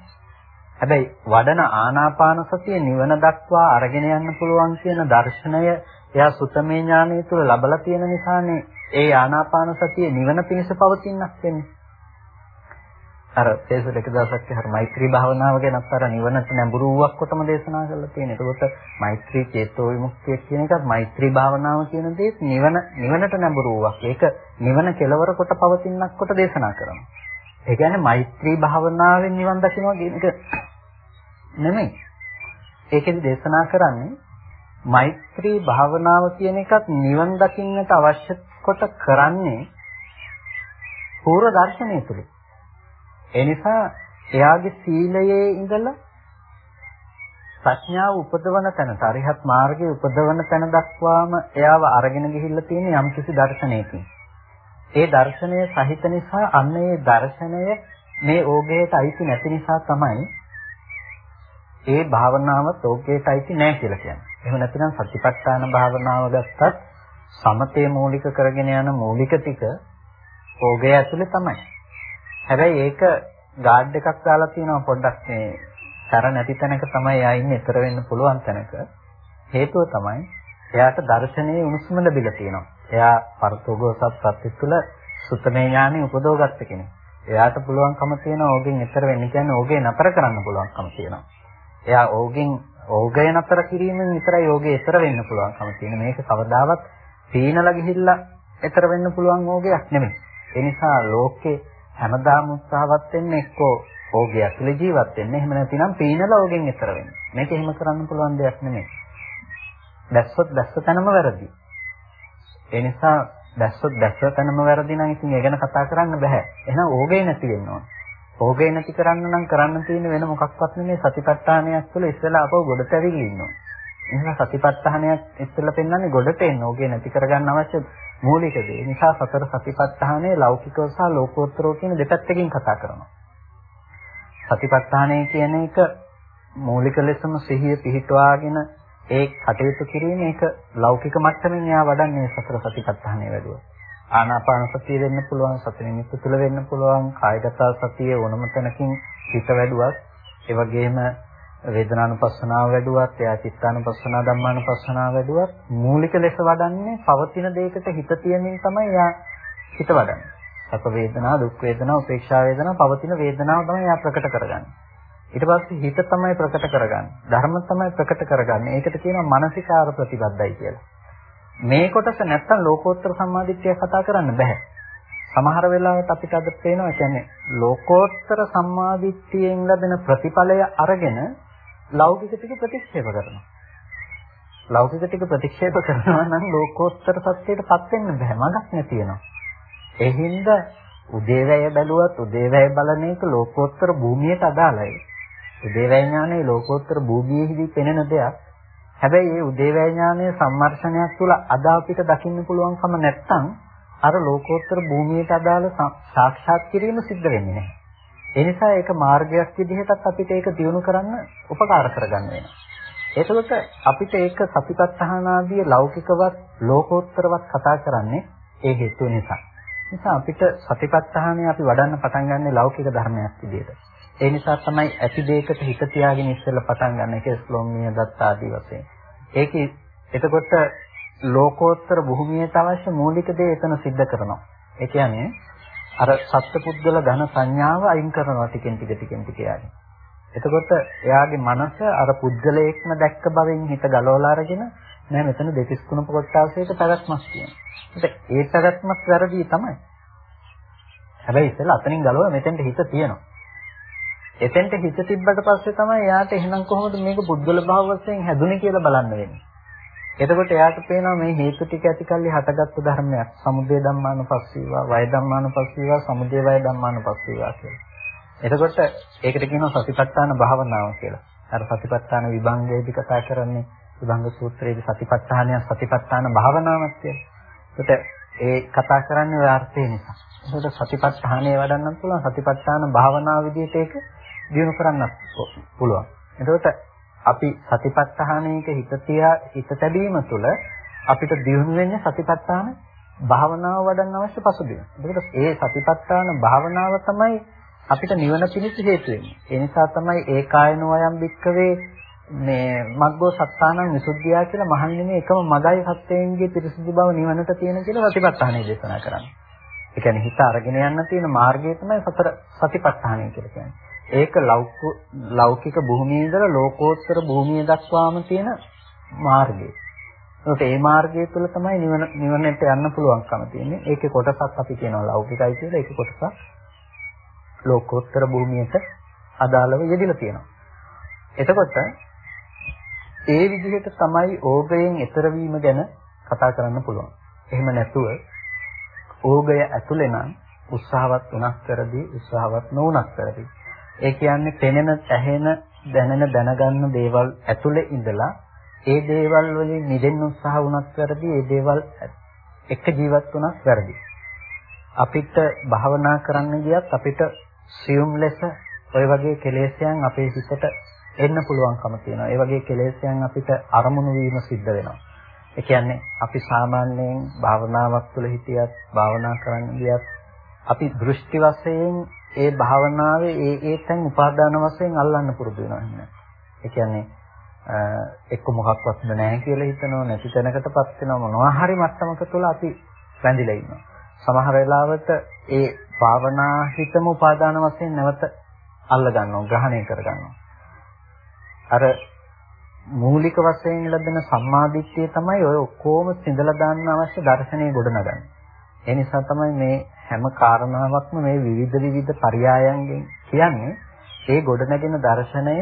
හැබැයි වඩන ආනාපාන සතිය නිවන දක්වා අරගෙන යන්න පුළුවන් කියන දර්ශනය එයා සුතමේ ඥානය තුළ ලබලා තියෙන නිසානේ ඒ ආනාපාන සතිය නිවන පිණිස පවතිනක් වෙන්නේ. අර තේසුල එක දවසක් හර මෛත්‍රී භාවනාව ගැනත් අර නිවනට නැඹුරුවක් කොටම දේශනා කරලා තියෙනවා. ඒකකොට මෛත්‍රී චේතෝ විමුක්තිය කියන එකත් මෛත්‍රී භාවනාව කියන දේත් නිවන නිවනට නැඹුරුවක්. ඒක නිවන කෙලවර කොට පවතිනක් කොට දේශනා කරනවා. ඒ කියන්නේ මෛත්‍රී භාවනාවෙන් නිවන් දකින්නවා කියන එක නෙමෙයි. ඒකෙදි දේශනා කරන්නේ මෛත්‍රී භාවනාව කියන එකත් නිවන් දකින්නට අවශ්‍ය කොට කරන්නේ පූර්ව දර්ශනය තුළ. ඒ නිසා එයාගේ සීලයේ ඉඳලා ප්‍රඥාව උපදවන තැනට අරිහත් මාර්ගයේ උපදවන තැන දක්වාම එයාව අරගෙන ගිහිල්ලා තියෙන යම්කිසි දර්ශනයකින්. ඒ දර්ශනය සහිත නිසා අන්න ඒ දර්ශනය මේ ඕගයට අයිති නැති නිසා තමයි ඒ භාවනාවත් ඕගයට අයිති නැහැ කියලා කියන්නේ. එහෙම නැතිනම් සතිපට්ඨාන භාවනාව ගත්තත් සමතේ මූලික කරගෙන යන මූලික ටික ඕගය ඇතුලේ තමයි. හැබැයි ඒක ගාඩ් එකක් දාලා තියෙනවා පොඩ්ඩක් මේ තර නැති තැනක තමයි එයා ඉන්නේ ඊතර වෙන්න පුළුවන් තැනක. හේතුව තමයි එයාට දර්ශනයේ උණුසුම ලැබිලා තියෙනවා. එයා පරතෝගෝසත් සත්‍ය තුළ සුත්තමේ ඥානෙ උපදවගත්ත කෙනෙක්. එයාට පුළුවන්කම තියෙනවා ඕගෙන් ඈතර වෙන්න කියන්නේ ඕගේ නතර කරන්න පුළුවන්කම තියෙනවා. එයා ඕගෙන් ඕගය නතර කිරීමෙන් විතරයි ඕගේ ඈතර වෙන්න පුළුවන්කම තියෙන. මේක කවදාවත් පීනලා ගිහිල්ලා ඈතර වෙන්න පුළුවන් ඕගයක් නෙමෙයි. ඒ නිසා ලෝකේ හැමදාම උත්සාහවත් වෙන්නේ එක්කෝ ඕගේ ඇතුලේ ජීවත් වෙන්න. එහෙම නැතිනම් පීනලා ඕගෙන් ඈතර වෙන්න. මේක එහෙම කරන්න පුළුවන් දෙයක් නෙමෙයි. දැස්සොත් දැස්ස තැනම වැරදි. ඒ නිසා දැස්සොත් දැස්ස තැනම වැරදි නම් ඉතින් ඒ ගැන කතා කරන්න බෑ. එහෙනම් ඕගේ නැති වෙන්න ඕන. ඕගේ නැති කරන්න නම් කරන්න තියෙන වෙන මොකක්වත් නෙමෙයි සතිපට්ඨානයක් තුළ ඉස්සෙල්ලා අපව ගොඩට ඇවිල්ලා ඉන්නවා. එහෙනම් සතිපට්ඨානයක් ඉස්සෙල්ලා පෙන්වන්නේ ගොඩට එන්න ඕගේ නැති කරගන්න අවශ්‍ය මූලික දේ. ඒ නිසා සතර සතිපට්ඨානයේ ලෞකිකව සහ ලෝකෝත්තරව කියන දෙපැත්තකින් කතා කරනවා. සතිපට්ඨානය කියන එක මූලික ලෙසම සිහිය පිහිටුවාගෙන ඒ කටයුතු කිරීම ඒක ලෞකික මට්ටමින් එයා වඩන්නේ සතර සතිපට්ඨානය වැඩුවා. ආනාපාන සතිය වෙන්න පුළුවන්, සති නිමිත්ත තුළ වෙන්න පුළුවන්, කායගත සතිය ඕනම තැනකින් හිත වැඩුවත්, ඒ වගේම වේදනානුපස්සනාව වැඩුවත්, එයා චිත්තානුපස්සනාව, ධම්මානුපස්සනාව වැඩුවත් මූලික ලෙස වඩන්නේ පවතින දෙයකට හිත තියමින් තමයි එයා හිත වඩන්නේ. සැප වේදනා, දුක් වේදනා, උපේක්ෂා වේදනා, පවතින වේදනාව තමයි එයා ප්‍රකට කරගන්නේ. ඊට පස්සේ හිත තමයි ප්‍රකට කරගන්නේ. ධර්ම තමයි ප්‍රකට කරගන්නේ. ඒකට කියනවා මානසිකාර ප්‍රතිබද්ධයි කියලා. මේ කොටස නැත්තම් ලෝකෝත්තර සම්මාදිට්ඨිය කතා කරන්න බෑ. සමහර වෙලාවට අපිට අද පේනවා කියන්නේ ලෝකෝත්තර සම්මාදිට්ඨියෙන් ලැබෙන ප්‍රතිඵලය අරගෙන ලෞකික ටික ප්‍රතික්ෂේප කරනවා. ලෞකික ටික ප්‍රතික්ෂේප කරනවා නම් ලෝකෝත්තර සත්‍යයටපත් වෙන්න බෑ. මගක් නැති වෙනවා. ඒ හින්දා උදේවැය බැලුවත් උදේවැය බලන එක ලෝකෝත්තර භූමියට අදාළයි. උදේවැය ඥානයේ ලෝකෝත්තර භූමියේදී පෙනෙන දෙයක්. හැබැයි මේ උදේවැය ඥානයේ සම්මර්ෂණයක් තුළ අද අපිට දකින්න පුළුවන්කම නැත්තම් අර ලෝකෝත්තර භූමියට අදාළ සාක්ෂාත් කිරීම සිද්ධ වෙන්නේ නැහැ. ඒ නිසා ඒක මාර්ගයක් විදිහටත් අපිට ඒක දියුණු කරන්න උපකාර කරගන්න වෙනවා. එතකොට අපිට ඒක සතිපත්තහනාදී ලෞකිකවත් ලෝකෝත්තරවත් කතා කරන්නේ ඒ හේතුව නිසා. නිසා අපිට සතිපත්තහනේ අපි වඩන්න පටන් ගන්නේ ලෞකික ධර්මයක් විදිහට. ඒ නිසා තමයි ඇති දෙයකට හිත තියාගෙන ඉස්සෙල්ලා පටන් ගන්න එක ස්ලෝමිය දත්ත ආදී වශයෙන්. ඒක එතකොට ලෝකෝත්තර භූමියට අවශ්‍ය මූලික දේ එතන सिद्ध කරනවා. ඒ කියන්නේ අර සත්පුද්ගල ඝන සංඥාව අයින් කරනවා ටිකෙන් ටික ටිකෙන් ටික යන්නේ. එතකොට එයාගේ මනස අර පුද්ගලයෙක්ම දැක්ක බවෙන් හිත ගලවලා අරගෙන නෑ මෙතන දෙතිස් කුණප කොටාසයක පැවැත්මක් තියෙනවා. ඒ පැවැත්මක් වැරදි තමයි. හැබැයි ඉතින් අතනින් ගලවලා මෙතෙන්ට හිත තියෙනවා. එතෙන්ට හිත තිබ්බට පස්සේ තමයි එයාට එහෙනම් කොහොමද මේක පුද්ගල භාව වශයෙන් හැදුනේ කියලා බලන්න වෙන්නේ. එතකොට එයාට පේනවා මේ හේතු ටික ඇතිකල්ලි හටගත්තු ධර්මයක්. සමුදය ධම්මානුපස්සීවා, වය ධම්මානුපස්සීවා, සමුදය වය ධම්මානුපස්සීවා කියලා. එතකොට ඒකට කියනවා සතිපට්ඨාන භාවනාව කියලා. අර සතිපට්ඨාන විභංගයේදී කතා කරන්නේ විභංග සූත්‍රයේදී සතිපට්ඨානය සතිපට්ඨාන භාවනාවක් කියලා. එතකොට ඒ කතා කරන්නේ ඔය අර්ථය නිසා. එතකොට සතිපට්ඨානය වඩන්න පුළුවන් සතිපට්ඨාන භාවනාව විදිහට ඒක දිනු කරන්නත් පුළුවන්. එතකොට අපි සතිපත්තහණයක හිත තියා හිත තැබීම තුළ අපිට දිනු වෙන්නේ සතිපට්ඨාන භාවනාව වඩන්න අවශ්‍ය පසුබිම. එතකොට ඒ සතිපට්ඨාන භාවනාව තමයි අපිට නිවන පිණිස හේතු වෙන්නේ. ඒ නිසා තමයි ඒකායන වයම් වික්කවේ මේ මග්ගෝ සත්තානං විසුද්ධියා කියලා මහන්නේ එකම මගයි සත්‍යයෙන්ගේ පිරිසිදු බව නිවනට තියෙන කියලා සතිපට්ඨානය දේශනා කරන්නේ. ඒ කියන්නේ හිත අරගෙන යන්න තියෙන මාර්ගය තමයි සතර සතිපට්ඨානය කියලා කියන්නේ. ඒක ලෞකික භූමියේ ඉඳලා ලෝකෝත්තර භූමිය දක්වාම තියෙන මාර්ගය. ඒකට ඒ මාර්ගය තුළ තමයි නිවන නිවනට යන්න පුළුවන්කම තියෙන්නේ. ඒකේ කොටසක් අපි කියනවා ලෞකිකයි කියලා. ඒකේ කොටසක් ලෝකෝත්තර භූමියට අදාළව යෙදিলা තියෙනවා. එතකොට ඒ විදිහට තමයි ඕගයෙන් ඈතර වීම ගැන කතා කරන්න පුළුවන්. එහෙම නැතුව ඕගය ඇතුලේ නම් උත්සාහවත් වුණත් කරදී උත්සාහවත් නොවුණත් කරදී ඒ කියන්නේ පෙනෙන, ඇහෙන, දැනෙන, දැනගන්න දේවල් ඇතුලේ ඉඳලා ඒ දේවල් වලින් මිදෙන්න උත්සාහ වුණත් වැරදි, ඒ දේවල් එක ජීවත් වුණත් වැරදි. අපිට භාවනා කරන්න ගියත් අපිට සියුම් ලෙස ওই වගේ කෙලෙස්යන් අපේ හිතට එන්න පුළුවන්කම තියෙනවා. ඒ වගේ කෙලෙස්යන් අපිට අරමුණු වීම සිද්ධ වෙනවා. ඒ කියන්නේ අපි සාමාන්‍යයෙන් භාවනාවක් තුළ හිටියත් භාවනා කරන්න ගියත් අපි දෘෂ්ටි වශයෙන් ඒ භාවනාවේ ඒ ඒ තැන් උපාදාන වශයෙන් අල්ලන්න පුරුදු වෙනවා එහෙනම්. ඒ කියන්නේ එක්ක මොකක්වත් නැහැ කියලා හිතනවා නැති තැනකටපත් වෙනවා මොනවා හරි මට්ටමක තුල අපි රැඳිලා ඉන්නවා. සමහර වෙලාවට ඒ භාවනා හිතම උපාදාන වශයෙන් නැවත අල්ල ගන්නවා ග්‍රහණය කර ගන්නවා. අර මූලික වශයෙන් ලැබෙන සම්මාදිට්ඨිය තමයි ඔය ඔක්කොම සිඳලා දාන්න අවශ්‍ය දර්ශනය ගොඩනගන්නේ. ඒ නිසා තමයි මේ හැම කාරණාවක්ම මේ විවිධ විවිධ පරයයන්ගෙන් කියන්නේ ඒ ගොඩනගෙන දර්ශනය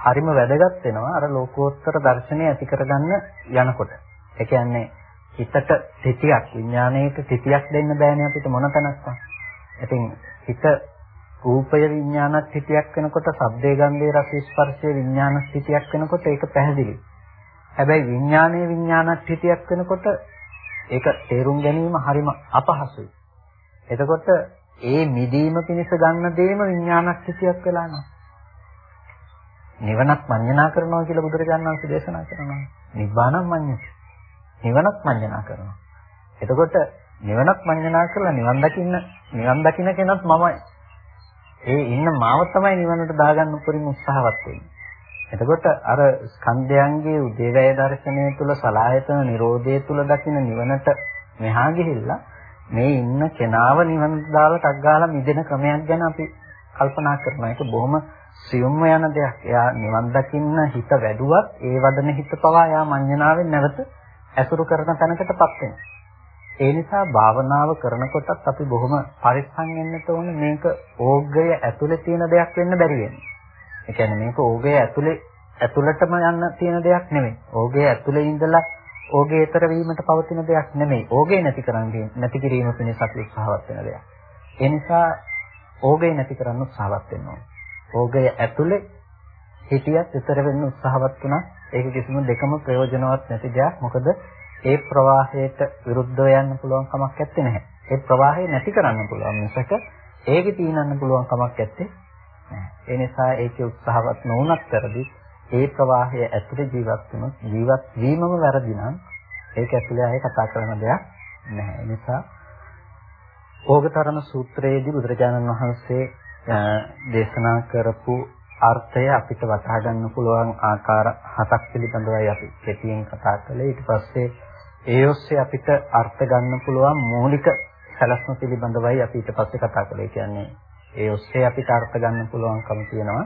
හරිම වැදගත් වෙනවා අර ලෝකෝත්තර දර්ශනය ඇති කරගන්න යනකොට. ඒ කියන්නේ හිතට තිතියක් විඥාණයට තිතියක් දෙන්න බෑනේ අපිට මොන තැනක්වත්. ඉතින් හිත රූපය විඥාන ස්ථිතියක් වෙනකොට ශබ්දේ ගන්ධේ රස ස්පර්ශයේ විඥාන ස්ථිතියක් වෙනකොට ඒක පැහැදිලි. හැබැයි විඥානයේ විඥාන ස්ථිතියක් වෙනකොට ඒක තේරුම් ගැනීම හරිම අපහසුයි. එතකොට ඒ මිදීම පිණිස ගන්න දේම විඥාන ස්ථිතියක් වෙලා නම් නිවනක් මඤ්ඤණා කරනවා කියලා බුදුරජාණන් වහන්සේ දේශනා කරනවා. නිබ්බානම් මඤ්ඤති. නිවනක් මඤ්ඤණා කරනවා. එතකොට නිවනක් මඤ්ඤණා කරලා නිවන් දකින්න නිවන් දකින්න කෙනත් මමයි. ඒ ඉන්න මාව තමයි නිවනට දාගන්න උපරිම උත්සාහවත් වෙන්නේ. එතකොට අර ස්කන්ධයන්ගේ උදේවැය දර්ශනය තුළ සලායතන නිරෝධය තුළ දකින නිවනට මෙහා ගිහිල්ලා මේ ඉන්න කෙනාව නිවනට දාලා ටක් ගාලා මිදෙන ක්‍රමයක් ගැන අපි කල්පනා කරනවා. ඒක බොහොම සියුම්ම යන දෙයක්. එයා නිවන් දකින්න හිත වැඩුවත් ඒ වදන හිත පවා එයා මඤ්ඤණාවෙන් නැවත ඇසුරු කරන තැනකටපත් වෙනවා. ඒ නිසා භාවනාව කරනකොටත් අපි බොහොම පරිස්සම් වෙන්න ඕනේ මේක ඕගය ඇතුලේ තියෙන දෙයක් වෙන්න බැරි වෙන්නේ. ඒ කියන්නේ මේක ඕගය ඇතුලේ ඇතුළටම යන්න තියෙන දෙයක් නෙමෙයි. ඕගය ඇතුලේ ඉඳලා ඕගේ ඊතර වීමට පවතින දෙයක් නෙමෙයි. ඕගේ නැති කරන්නේ නැති කිරීම පිණිස අපි උත්සාහවත් වෙන දෙයක්. ඒ නිසා ඕගේ නැති කරන්න උත්සාහවත් වෙන්න ඕනේ. ඕගය ඇතුලේ හිතියත් ඊතර වෙන්න උත්සාහවත් වුණා ඒක කිසිම දෙකම ප්‍රයෝජනවත් නැති දෙයක්. මොකද ඒ ප්‍රවාහයට විරුද්ධව යන්න පුළුවන් කමක් නැත්තේ නැහැ. ඒ ප්‍රවාහය නැති කරන්න පුළුවන් මිසක ඒකේ තීනන්න පුළුවන් කමක් නැත්තේ නැහැ. ඒ නිසා ඒකේ උත්සාහවත් නොවුනත් කරදි ඒ ප්‍රවාහය ඇතුලේ ජීවත් වුණොත් ජීවත් වීමම වැරදි නම් ඒක ඇතුලේ ආයේ කතා කරන දෙයක් නැහැ. ඒ නිසා ඕගතරණ සූත්‍රයේදී බුදුරජාණන් වහන්සේ දේශනා කරපු අර්ථය අපිට වටහා ගන්න පුළුවන් ආකාර හතක් පිළිබඳවයි අපි කෙටියෙන් කතා කළේ. ඊට පස්සේ ඒ ඔස්සේ අපිට අර්ථ ගන්න පුළුවන් මූලික සැලැස්ම පිළිබඳවයි අපි ඊට පස්සේ කතා කළේ. කියන්නේ ඒ ඔස්සේ අපිට අර්ථ ගන්න පුළුවන්කම තියෙනවා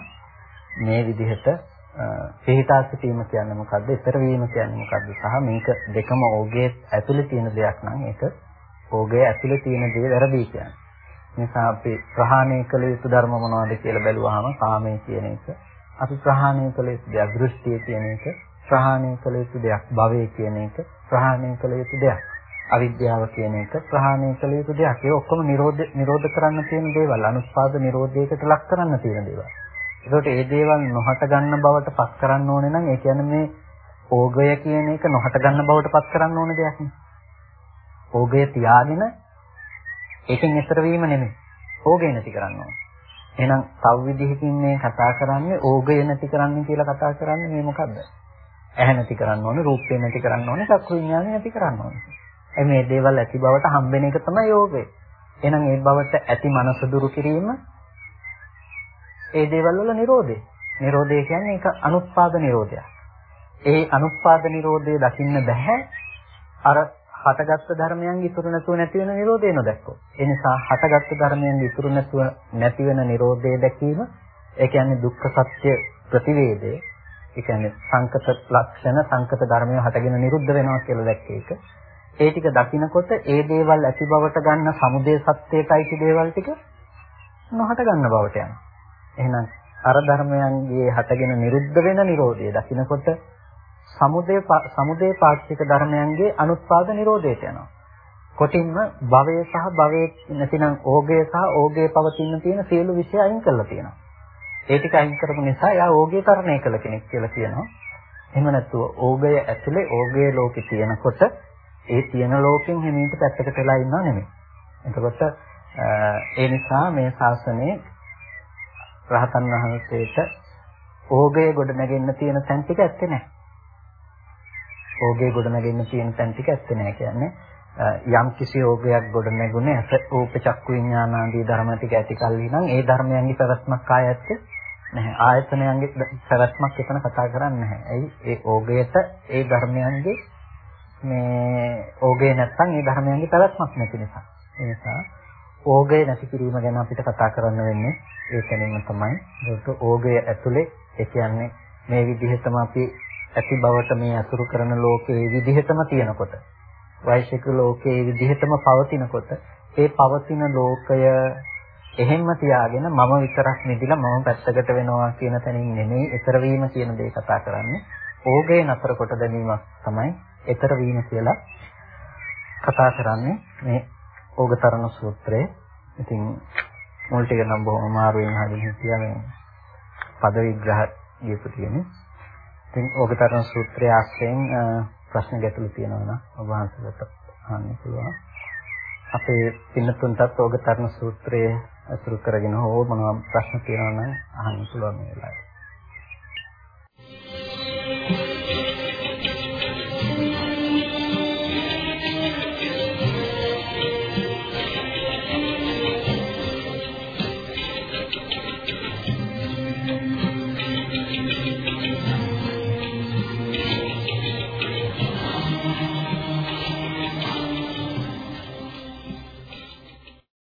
මේ විදිහට පිහිටා සිටීම කියන්නේ මොකද්ද? ඊතර වීම කියන්නේ මොකද්ද? සහ මේක දෙකම ඕගේ ඇතුලේ තියෙන දෙයක් නම් ඒක ඕගේ ඇතුලේ තියෙන දේ වැරදි කියන්නේ. නිසා අපි ප්‍රහාණය කළ යුතු ධර්ම මොනවද කියලා බැලුවාම කාමයේ කියන එක අපි ප්‍රහාණය කළ යුතු දෙයක් දෘෂ්ටිය කියන එක ප්‍රහාණය කළ යුතු දෙයක් භවය කියන එක ප්‍රහාණය කළ යුතු දෙයක් අවිද්‍යාව කියන එක ප්‍රහාණය කළ යුතු දෙයක්. ඒ ඔක්කොම නිරෝධ නිරෝධ කරන්න තියෙන දේවල් අනුස්පාද නිරෝධයකට ලක් කරන්න තියෙන දේවල්. ඒකට ඒ දේවල් නොහට ගන්න බවට පත් කරන්න ඕනේ නම් ඒ කියන්නේ මේ ඕගය කියන එක නොහට ගන්න බවට පත් කරන්න ඕන දෙයක් නේ. ඕගය තියාගෙන ඒකෙන් එතර වීම නෙමෙයි. ඕගය නැති කරන්න ඕනේ. එහෙනම් තව විදිහකින් මේ කතා කරන්නේ ඕගය නැති කරන්න කියලා කතා කරන්නේ මේ මොකද්ද? ඇහැ නැති කරන්න ඕනේ, රූපේ නැති කරන්න ඕනේ, චක්කු විඥානය නැති කරන්න ඕනේ. ඒ මේ දේවල් ඇති බවට හම්බෙන එක තමයි යෝගය. එහෙනම් ඒ බවට ඇති මනස දුරු කිරීම ඒ දේවල් වල Nirodhe. Nirodhe කියන්නේ ඒක අනුත්පාද Nirodhaya. ඒ අනුත්පාද Nirodhe දකින්න බෑ අර හටගත්තු ධර්මයන් ඉතුරු නැතුව නැති වෙන Nirodhe නොදැක්කොත්. ඒ නිසා හටගත්තු ධර්මයන් ඉතුරු නැතුව නැති වෙන Nirodhe දැකීම ඒ කියන්නේ දුක්ඛ සත්‍ය ප්‍රතිවේදය ඒ කියන්නේ සංකත ලක්ෂණ සංකත ධර්මය හටගෙන නිරුද්ධ වෙනවා කියලා දැක්ක එක. ඒ ටික දකිනකොට ඒ දේවල් ඇති බවට ගන්න සමුදේ සත්‍යයටයි දේවල් ටික නොහට ගන්න බවට යනවා. එහෙනම් අර ධර්මයන්ගේ හටගෙන නිරුද්ධ වෙන Nirodhe දකිනකොට සමුදේ සමුදේ පාක්ෂික ධර්මයන්ගේ අනුත්පාද Nirodheට යනවා. කොටින්ම භවය සහ භවයේ නැතිනම් ඕගය සහ ඕගයේ පවතින තියෙන සියලු විෂය අයින් කරලා තියෙනවා. ඒ ටික අයින් කරපු නිසා එයා ඕගේ තරණය කළ කෙනෙක් කියලා කියනවා. එහෙම නැත්නම් ඕගය ඇතුලේ ඕගේ ලෝකේ තියෙනකොට ඒ තියෙන ලෝකෙන් හැමීට පැත්තකට වෙලා ඉන්නව නෙමෙයි. එතකොට ඒ නිසා මේ ශාසනයේ රහතන් වහන්සේට ඕගේ ගොඩ නැගෙන්න තියෙන තැන් ටික ඇත්තේ නැහැ. ඕගේ ගොඩ නැගෙන්න තියෙන තැන් ටික ඇත්තේ නැහැ කියන්නේ යම් කිසි යෝගයක් ගොඩ නැගුණේ අස රූප චක්කු විඥාන ආදී ධර්ම ටික ඇති කල්හි නම් ඒ ධර්මයන්ගේ පැවැත්මක් ආයත් නැහැ. ආයතනයන්ගේ පැවැත්මක් එතන කතා කරන්නේ නැහැ. ඇයි? ඒ ඕගයට ඒ ධර්මයන්ගේ මේ ඕගේ නැත්තම් ඒ ධර්මයන්ගේ පැවැත්මක් නැති නිසා. ඒ නිසා ඕගය නැති කිරීම ගැන අපිට කතා කරන්න වෙන්නේ ඒ තැනින්ම තමයි. ඒක ඕගය ඇතුලේ ඒ කියන්නේ මේ විදිහටම අපි ඇති බවට මේ අසුරු කරන ලෝකයේ විදිහටම තියෙනකොට වෛශ්වික ලෝකයේ විදිහටම පවතිනකොට ඒ පවතින ලෝකය එහෙම්ම තියාගෙන මම විතරක් නිදිලා මම පැත්තකට වෙනවා කියන තැනින් නෙමෙයි ඊතර වීම කියන දේ කතා කරන්නේ. ඕගේ නතර කොට දැමීමක් තමයි ඊතර වීම කියලා කතා කරන්නේ මේ ඕගතරණ සූත්‍රයේ. ඉතින් මුල් ටික නම් බොහොම අමාරුවෙන් හදින් හිතියා මේ පද විග්‍රහ කියපු තියෙන්නේ. ඉතින් ඕගතරණ සූත්‍රයේ ආශ්‍රයෙන් ප්‍රශ්න ගැටලු තියෙනවා නම් ඔබ වහන්සේට අහන්න පුළුවන්. අපේ පින්නතුන්ටත් ඕග තරණ සූත්‍රයේ අසුරු කරගෙන හෝ මොනවා ප්‍රශ්න තියෙනවා නම් අහන්න පුළුවන් මේ වෙලාවේ.